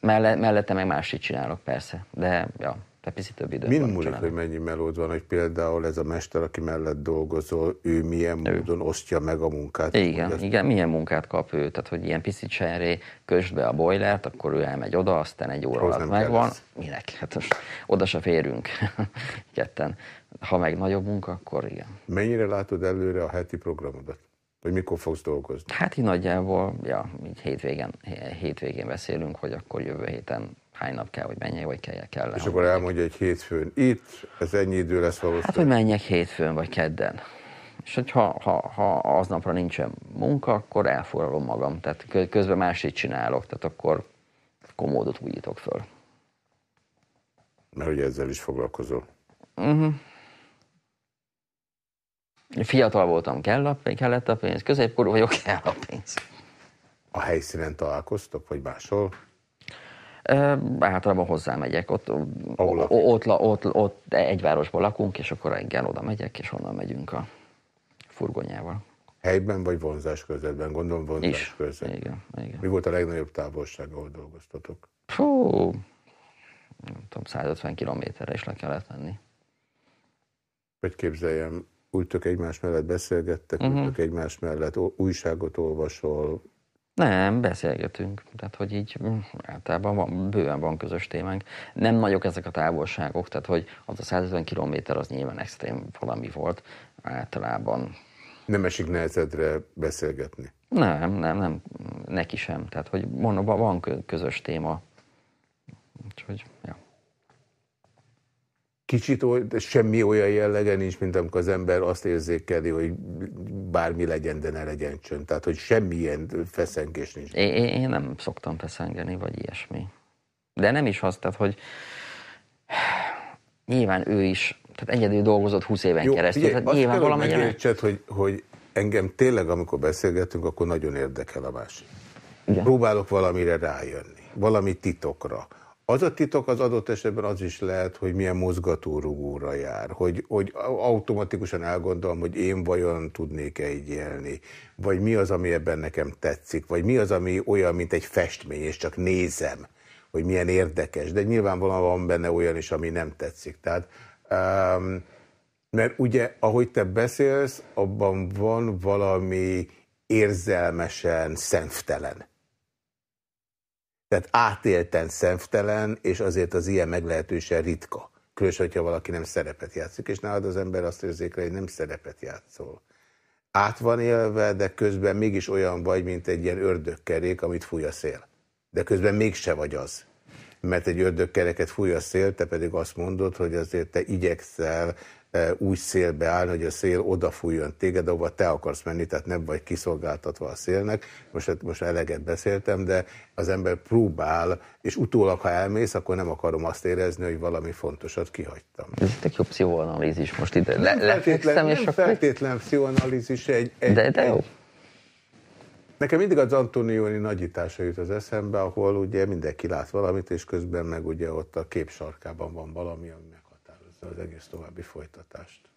Melle, mellette meg másit csinálok persze, de ja, tehát picit több idő. Mind múlik, hogy mennyi melód van, hogy például ez a mester, aki mellett dolgozol, ő milyen ő. módon osztja meg a munkát? Igen, ezt... igen, milyen munkát kap ő, tehát hogy ilyen picit seré, kösd be a boilert, akkor ő elmegy oda, aztán egy óra alatt megvan. Minek? Hát oda se férünk ketten. Ha meg nagyobb munka, akkor igen. Mennyire látod előre a heti programodat? Hogy mikor fogsz dolgozni? Hát így nagyjából, ja, így hétvégén, hétvégén beszélünk, hogy akkor jövő héten hány nap kell, hogy menjek, vagy kell, kell És akkor elmondja, hogy hétfőn itt, ez ennyi idő lesz valószínűleg. Hát, hogy menjek hétfőn, vagy kedden. És hogyha ha, ha aznapra nincsen munka, akkor elfoglalom magam. Tehát közben másik csinálok, tehát akkor komódot újítok föl. Mert ugye ezzel is foglalkozol. Uh-huh. Fiatal voltam, kell a, kellett a pénz, középkorú vagyok, kell a pénz. A helyszínen találkoztok, vagy máshol? Általában hozzámegyek. Ott, ott, ott, ott, ott egy városban lakunk, és akkor reggel oda megyek, és onnan megyünk a furgonyával. Helyben vagy vonzás közvetben? Gondolom vonzás is. között. Igen, igen. Mi volt a legnagyobb távolság, ahol dolgoztatok? Fú, nem tudom, 150 kilométerre is le kellett menni. Hogy képzeljem, ültök egymás mellett, beszélgettek, uh-huh. ültök egymás mellett, újságot olvasol, nem, beszélgetünk. Tehát, hogy így mm, általában van, bőven van közös témánk. Nem nagyok ezek a távolságok, tehát, hogy az a 150 km az nyilván extrém valami volt. Általában... Nem esik nehezedre beszélgetni? Nem, nem, nem. Neki sem. Tehát, hogy mondom, van közös téma. Úgyhogy, ja. Kicsit semmi olyan jellege nincs, mint amikor az ember azt érzékeli, hogy bármi legyen, de ne legyen csönd. Tehát, hogy semmilyen feszengés nincs. Én, én nem szoktam feszengeni, vagy ilyesmi. De nem is az, tehát, hogy nyilván ő is, tehát egyedül dolgozott 20 éven Jó, keresztül. Figyelj, tehát nyilván valami megértsed, hogy, hogy engem tényleg, amikor beszélgetünk, akkor nagyon érdekel a másik. Igen. Próbálok valamire rájönni, valami titokra Az a titok az adott esetben az is lehet, hogy milyen mozgatórugóra jár, hogy, hogy automatikusan elgondolom, hogy én vajon tudnék-e így élni, vagy mi az, ami ebben nekem tetszik, vagy mi az, ami olyan, mint egy festmény, és csak nézem, hogy milyen érdekes, de nyilvánvalóan van benne olyan is, ami nem tetszik. Tehát, um, mert ugye, ahogy te beszélsz, abban van valami érzelmesen szemtelen. Tehát átélten szemtelen, és azért az ilyen meglehetősen ritka. Különösen, hogyha valaki nem szerepet játszik, és nálad az ember azt érzékel, hogy nem szerepet játszol. Át van élve, de közben mégis olyan vagy, mint egy ilyen ördögkerék, amit fúj a szél. De közben mégse vagy az. Mert egy ördögkereket fúj a szél, te pedig azt mondod, hogy azért te igyekszel úgy szélbe áll, hogy a szél odafújjon téged, ahova te akarsz menni, tehát nem vagy kiszolgáltatva a szélnek. Most, most eleget beszéltem, de az ember próbál, és utólag, ha elmész, akkor nem akarom azt érezni, hogy valami fontosat kihagytam. Ez egy jó pszichoanalízis most ide. Le, nem feltétlen, és nem feltétlen pszichoanalízis egy, egy, de, de jó. Egy, Nekem mindig az Antonioni nagyítása jut az eszembe, ahol ugye mindenki lát valamit, és közben meg ugye ott a kép sarkában van valami, ami az egész további folytatást.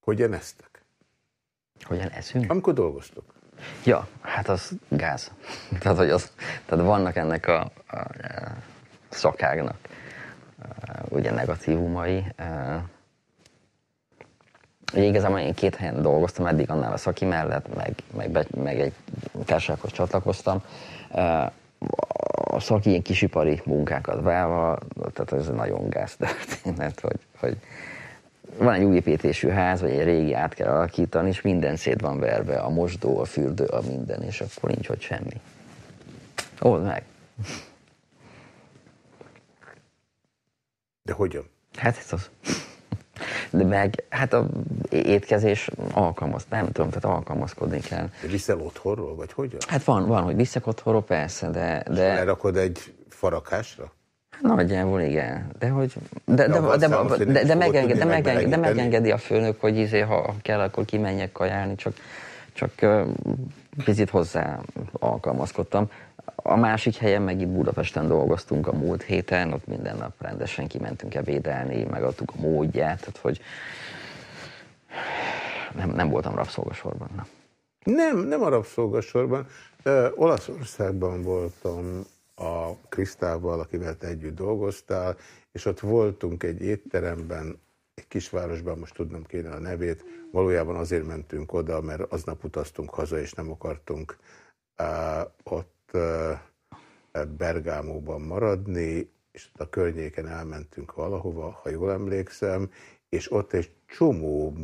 Hogyan esztek? Hogyan eszünk? Amikor dolgoztok. Ja, hát az gáz. tehát, hogy az, tehát vannak ennek a, a, a szakágnak ugye negatívumai. Ugye igazából én két helyen dolgoztam eddig annál a szaki mellett, meg, meg, meg egy társasághoz csatlakoztam a szaki ilyen kisipari munkákat válva, tehát ez nagyon gáz történet, hogy, hogy van egy új építésű ház, vagy egy régi át kell alakítani, és minden szét van verve, a mosdó, a fürdő, a minden, és akkor nincs ott semmi. Old meg. De hogyan? Hát ez az. De meg, hát a étkezés alkalmaz, nem tudom, tehát alkalmazkodni kell. Viszel otthonról, vagy hogyan? Hát van, van, hogy viszek otthonról, persze, de... de... lerakod egy farakásra? Nagyjából igen, de hogy de, de, de, de, de, de, de, megenged, de, megenged, de megengedi a főnök, hogy izé, ha kell, akkor kimenjek kajálni, csak, csak picit hozzá alkalmazkodtam. A másik helyen meg Budapesten dolgoztunk a múlt héten, ott minden nap rendesen kimentünk ebédelni, megadtuk a módját, tehát hogy nem, nem voltam rabszolgasorban. Nem. nem, nem a rabszolgasorban. Ö, Olaszországban voltam a Krisztával, akivel te együtt dolgoztál, és ott voltunk egy étteremben, egy kisvárosban, most tudnom kéne a nevét, valójában azért mentünk oda, mert aznap utaztunk haza, és nem akartunk uh, ott uh, Bergámóban maradni, és a környéken elmentünk valahova, ha jól emlékszem, és ott egy csomó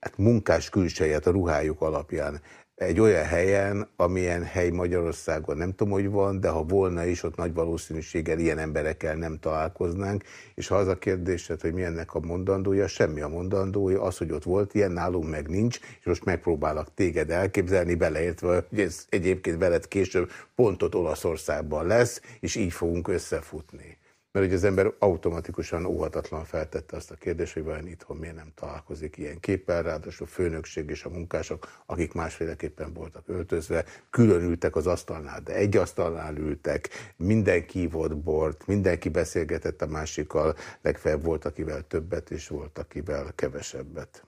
hát munkás külsejet a ruhájuk alapján egy olyan helyen, amilyen hely Magyarországon nem tudom, hogy van, de ha volna is, ott nagy valószínűséggel ilyen emberekkel nem találkoznánk, és ha az a kérdésed, hogy milyennek a mondandója, semmi a mondandója, az, hogy ott volt ilyen, nálunk meg nincs, és most megpróbálok téged elképzelni, beleértve, hogy ez egyébként veled később pontot Olaszországban lesz, és így fogunk összefutni mert hogy az ember automatikusan óhatatlan feltette azt a kérdést, hogy vajon itthon miért nem találkozik ilyen képpel, ráadásul a főnökség és a munkások, akik másféleképpen voltak öltözve, külön ültek az asztalnál, de egy asztalnál ültek, mindenki volt bort, mindenki beszélgetett a másikkal, legfeljebb volt, akivel többet, és volt, akivel kevesebbet.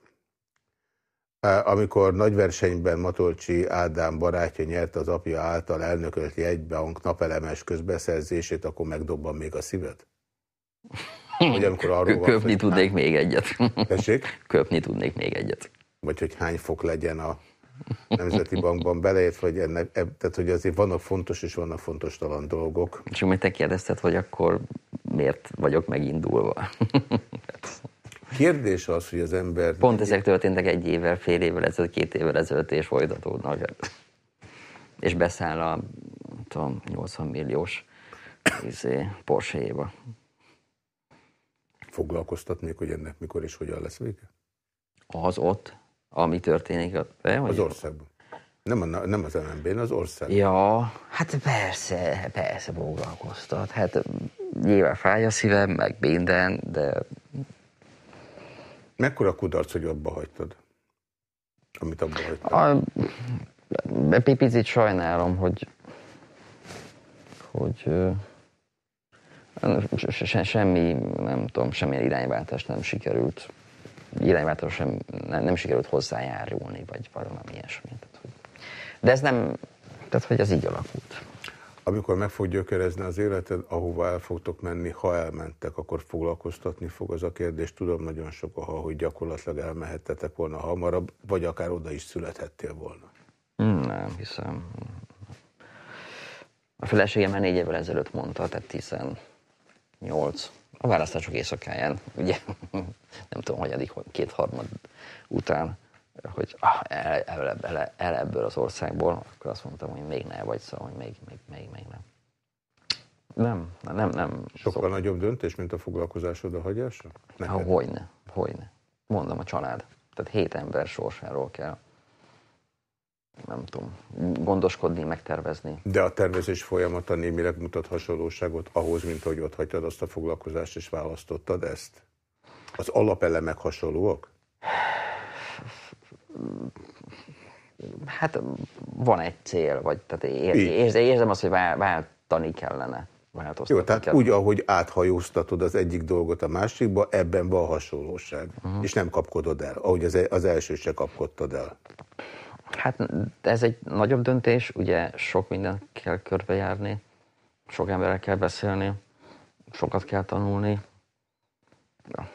Amikor nagy versenyben Matolcsi Ádám barátja nyerte az apja által elnökölt jegybank napelemes közbeszerzését, akkor megdobban még a szíved? Vagy amikor arról van, Köpni tudnék még egyet. Tessék? Köpni tudnék még egyet. Vagy hogy hány fok legyen a Nemzeti Bankban beleért, vagy ennek, tehát hogy azért vannak fontos és vannak fontos talan dolgok. És amit te kérdezted, hogy akkor miért vagyok megindulva? Kérdés az, hogy az ember... Pont ezek történtek egy évvel, fél évvel ezelőtt, két évvel ezelőtt, és folytatódnak. És beszáll a tudom, 80 milliós izé, Porsche-éba. Foglalkoztatnék, hogy ennek mikor és hogyan lesz vége? Az ott, ami történik. Be, az országban. Nem, a, nem az MNB-n, az ország. Ja, hát persze, persze foglalkoztat. Hát nyilván fáj a szívem, meg minden, de Mekkora kudarc, hogy abba hagytad? Amit abba hagytad? A, Picit sajnálom, hogy, hogy se, semmi, nem tudom, semmilyen irányváltást nem sikerült, irányváltás sem, nem, nem sikerült hozzájárulni, vagy valami ilyesmi. Tehát, hogy, de ez nem, tehát hogy ez így alakult. Amikor meg fog gyökerezni az életed, ahova el fogtok menni, ha elmentek, akkor foglalkoztatni fog az a kérdés. Tudom nagyon sok, hogy gyakorlatilag elmehettetek volna hamarabb, vagy akár oda is születhettél volna. Nem hiszem. A feleségem már négy évvel ezelőtt mondta, tehát 18. A választások éjszakáján, ugye, nem tudom, hogy kétharmad után, hogy ah, el, el, el, el, ebből az országból, akkor azt mondtam, hogy még ne, vagy szóval, hogy még, még, még, még nem. Nem, nem, nem. Sokkal szóval. nagyobb döntés, mint a foglalkozásod a hagyásra? Ha, hogyne, hogyne. Mondom, a család. Tehát hét ember sorsáról kell nem tudom, gondoskodni, megtervezni. De a tervezés folyamata némileg mutat hasonlóságot ahhoz, mint hogy ott hagytad azt a foglalkozást és választottad ezt? Az alapelemek hasonlóak? Hát van egy cél, vagy tehát ér, érzem azt, hogy váltani kellene. Jó, tehát kell. úgy, ahogy áthajóztatod az egyik dolgot a másikba, ebben van hasonlóság. Uh-huh. És nem kapkodod el, ahogy az, az első se kapkodtad el. Hát ez egy nagyobb döntés, ugye sok mindent kell körbejárni, sok emberrel kell beszélni, sokat kell tanulni. Ja.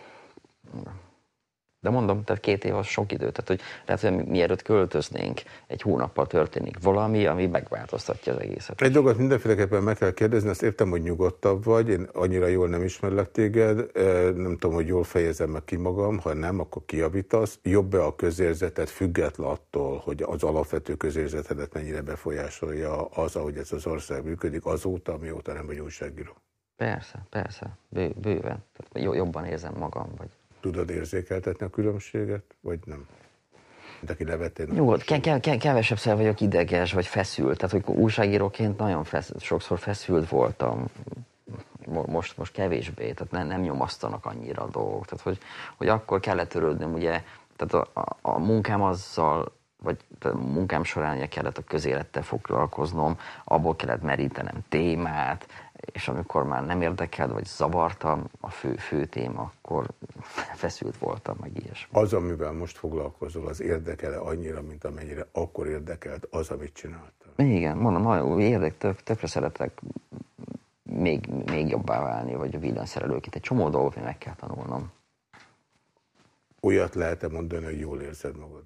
De mondom, tehát két év az sok idő, tehát hogy lehet, hogy mielőtt költöznénk, egy hónappal történik valami, ami megváltoztatja az egészet. Egy dolgot mindenféleképpen meg kell kérdezni, azt értem, hogy nyugodtabb vagy, én annyira jól nem ismerlek téged, nem tudom, hogy jól fejezem meg ki magam, ha nem, akkor kiavítasz. Jobb-e a közérzetet független attól, hogy az alapvető közérzetedet mennyire befolyásolja az, ahogy ez az ország működik azóta, amióta nem vagy újságíró? Persze, persze, bő, bőven. Tehát jobban érzem magam, vagy Tudod érzékeltetni a különbséget, vagy nem? Mint aki levettél. Nyugodt, ke- ke- ke- kevesebbszer vagyok ideges, vagy feszült. Tehát, hogy újságíróként nagyon fesz, sokszor feszült voltam. Most, most kevésbé, tehát nem, nem nyomasztanak annyira a dolgok. Tehát, hogy, hogy akkor kellett törődnöm, ugye, tehát a, a, a munkám azzal, vagy a munkám során kellett a közélettel foglalkoznom, abból kellett merítenem témát, és amikor már nem érdekelt, vagy zavartam a fő, fő téma, akkor feszült voltam, meg ilyesmi. Az, amivel most foglalkozol, az érdekele annyira, mint amennyire akkor érdekelt az, amit csináltál? Igen, mondom, nagyon érdek, tök, tökre szeretek még, még jobbá válni, vagy a villanyszerelőként. Egy csomó dolgot meg kell tanulnom. Olyat lehet-e mondani, hogy jól érzed magad?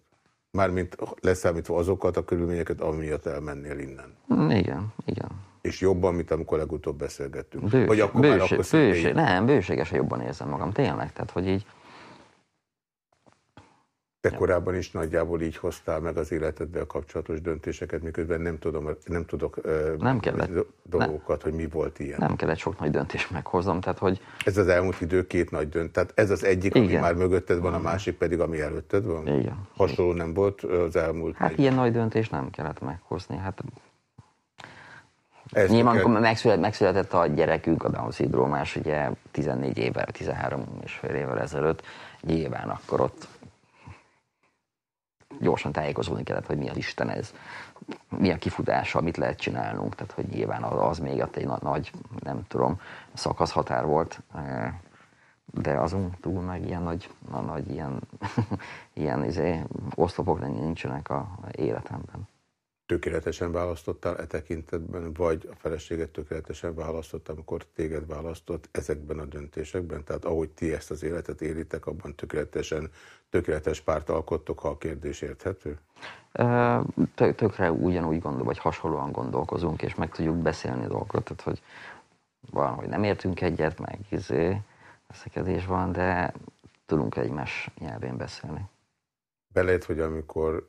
Mármint leszámítva azokat a körülményeket, amiatt elmennél innen. Igen, igen és jobban, mint amikor legutóbb beszélgettünk. Bős, Vagy akkor bőség, már akkor bőség, Nem, bőségesen jobban érzem magam, tényleg. Tehát, hogy így... Te korábban is nagyjából így hoztál meg az életeddel kapcsolatos döntéseket, miközben nem, tudom, nem tudok nem kellett, dolgokat, nem, hogy mi volt ilyen. Nem kellett sok nagy döntést meghoznom, tehát hogy... Ez az elmúlt idő két nagy dönt, tehát ez az egyik, Igen. ami már mögötted van, a másik pedig, ami előtted van? Igen. Hasonló nem volt az elmúlt... Hát egy... ilyen nagy döntést nem kellett meghozni, hát ez Nyilván, amikor megszület, megszületett a gyerekünk, a Down-szindrómás, ugye 14 évvel, 13 és fél évvel ezelőtt, nyilván akkor ott gyorsan tájékozódni kellett, hogy mi az Isten ez, mi a kifutása, mit lehet csinálnunk, tehát hogy nyilván az, az még ott egy nagy, nem tudom, szakaszhatár volt, de azon túl meg ilyen nagy, nagy ilyen, ilyen izé, oszlopok nincsenek a életemben tökéletesen választottál e tekintetben, vagy a feleséget tökéletesen választott, amikor téged választott ezekben a döntésekben? Tehát ahogy ti ezt az életet élitek, abban tökéletesen, tökéletes párt alkottok, ha a kérdés érthető? Tökre ugyanúgy gondol, vagy hasonlóan gondolkozunk, és meg tudjuk beszélni dolgokat, tehát hogy valahogy nem értünk egyet, meg izé, veszekedés van, de tudunk egymás nyelvén beszélni. Belét, hogy amikor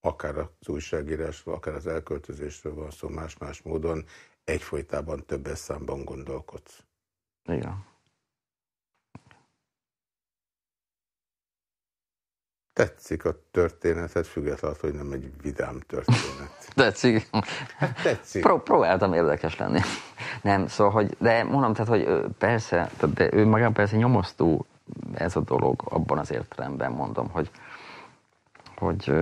akár az újságírásról, akár az elköltözésről van szó más-más módon, egyfolytában több számban gondolkodsz. Igen. Tetszik a történetet, függetlenül, hogy nem egy vidám történet. tetszik. Hát tetszik. Pró próbáltam érdekes lenni. Nem, szóval, hogy, de mondom, tehát, hogy persze, de ő magán persze nyomasztó ez a dolog abban az értelemben mondom, hogy, hogy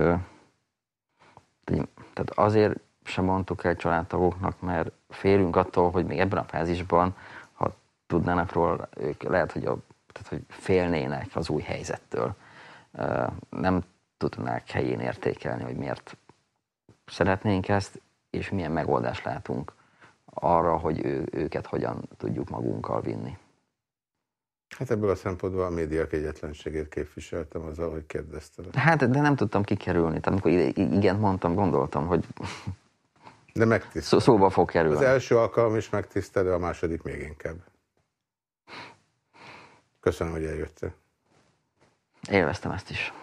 Tehát azért sem mondtuk el családtagoknak, mert félünk attól, hogy még ebben a fázisban, ha tudnának róla, ők lehet, hogy, a, tehát, hogy félnének az új helyzettől. Nem tudnák helyén értékelni, hogy miért szeretnénk ezt, és milyen megoldást látunk arra, hogy ő, őket hogyan tudjuk magunkkal vinni. Hát ebből a szempontból a média kegyetlenségét képviseltem azzal, hogy kérdeztem. Hát, de nem tudtam kikerülni. Tehát amikor igen mondtam, gondoltam, hogy de megtisztel. Szó, szóba fog kerülni. Az első alkalom is megtisztelő, a második még inkább. Köszönöm, hogy eljöttél. Élveztem ezt is.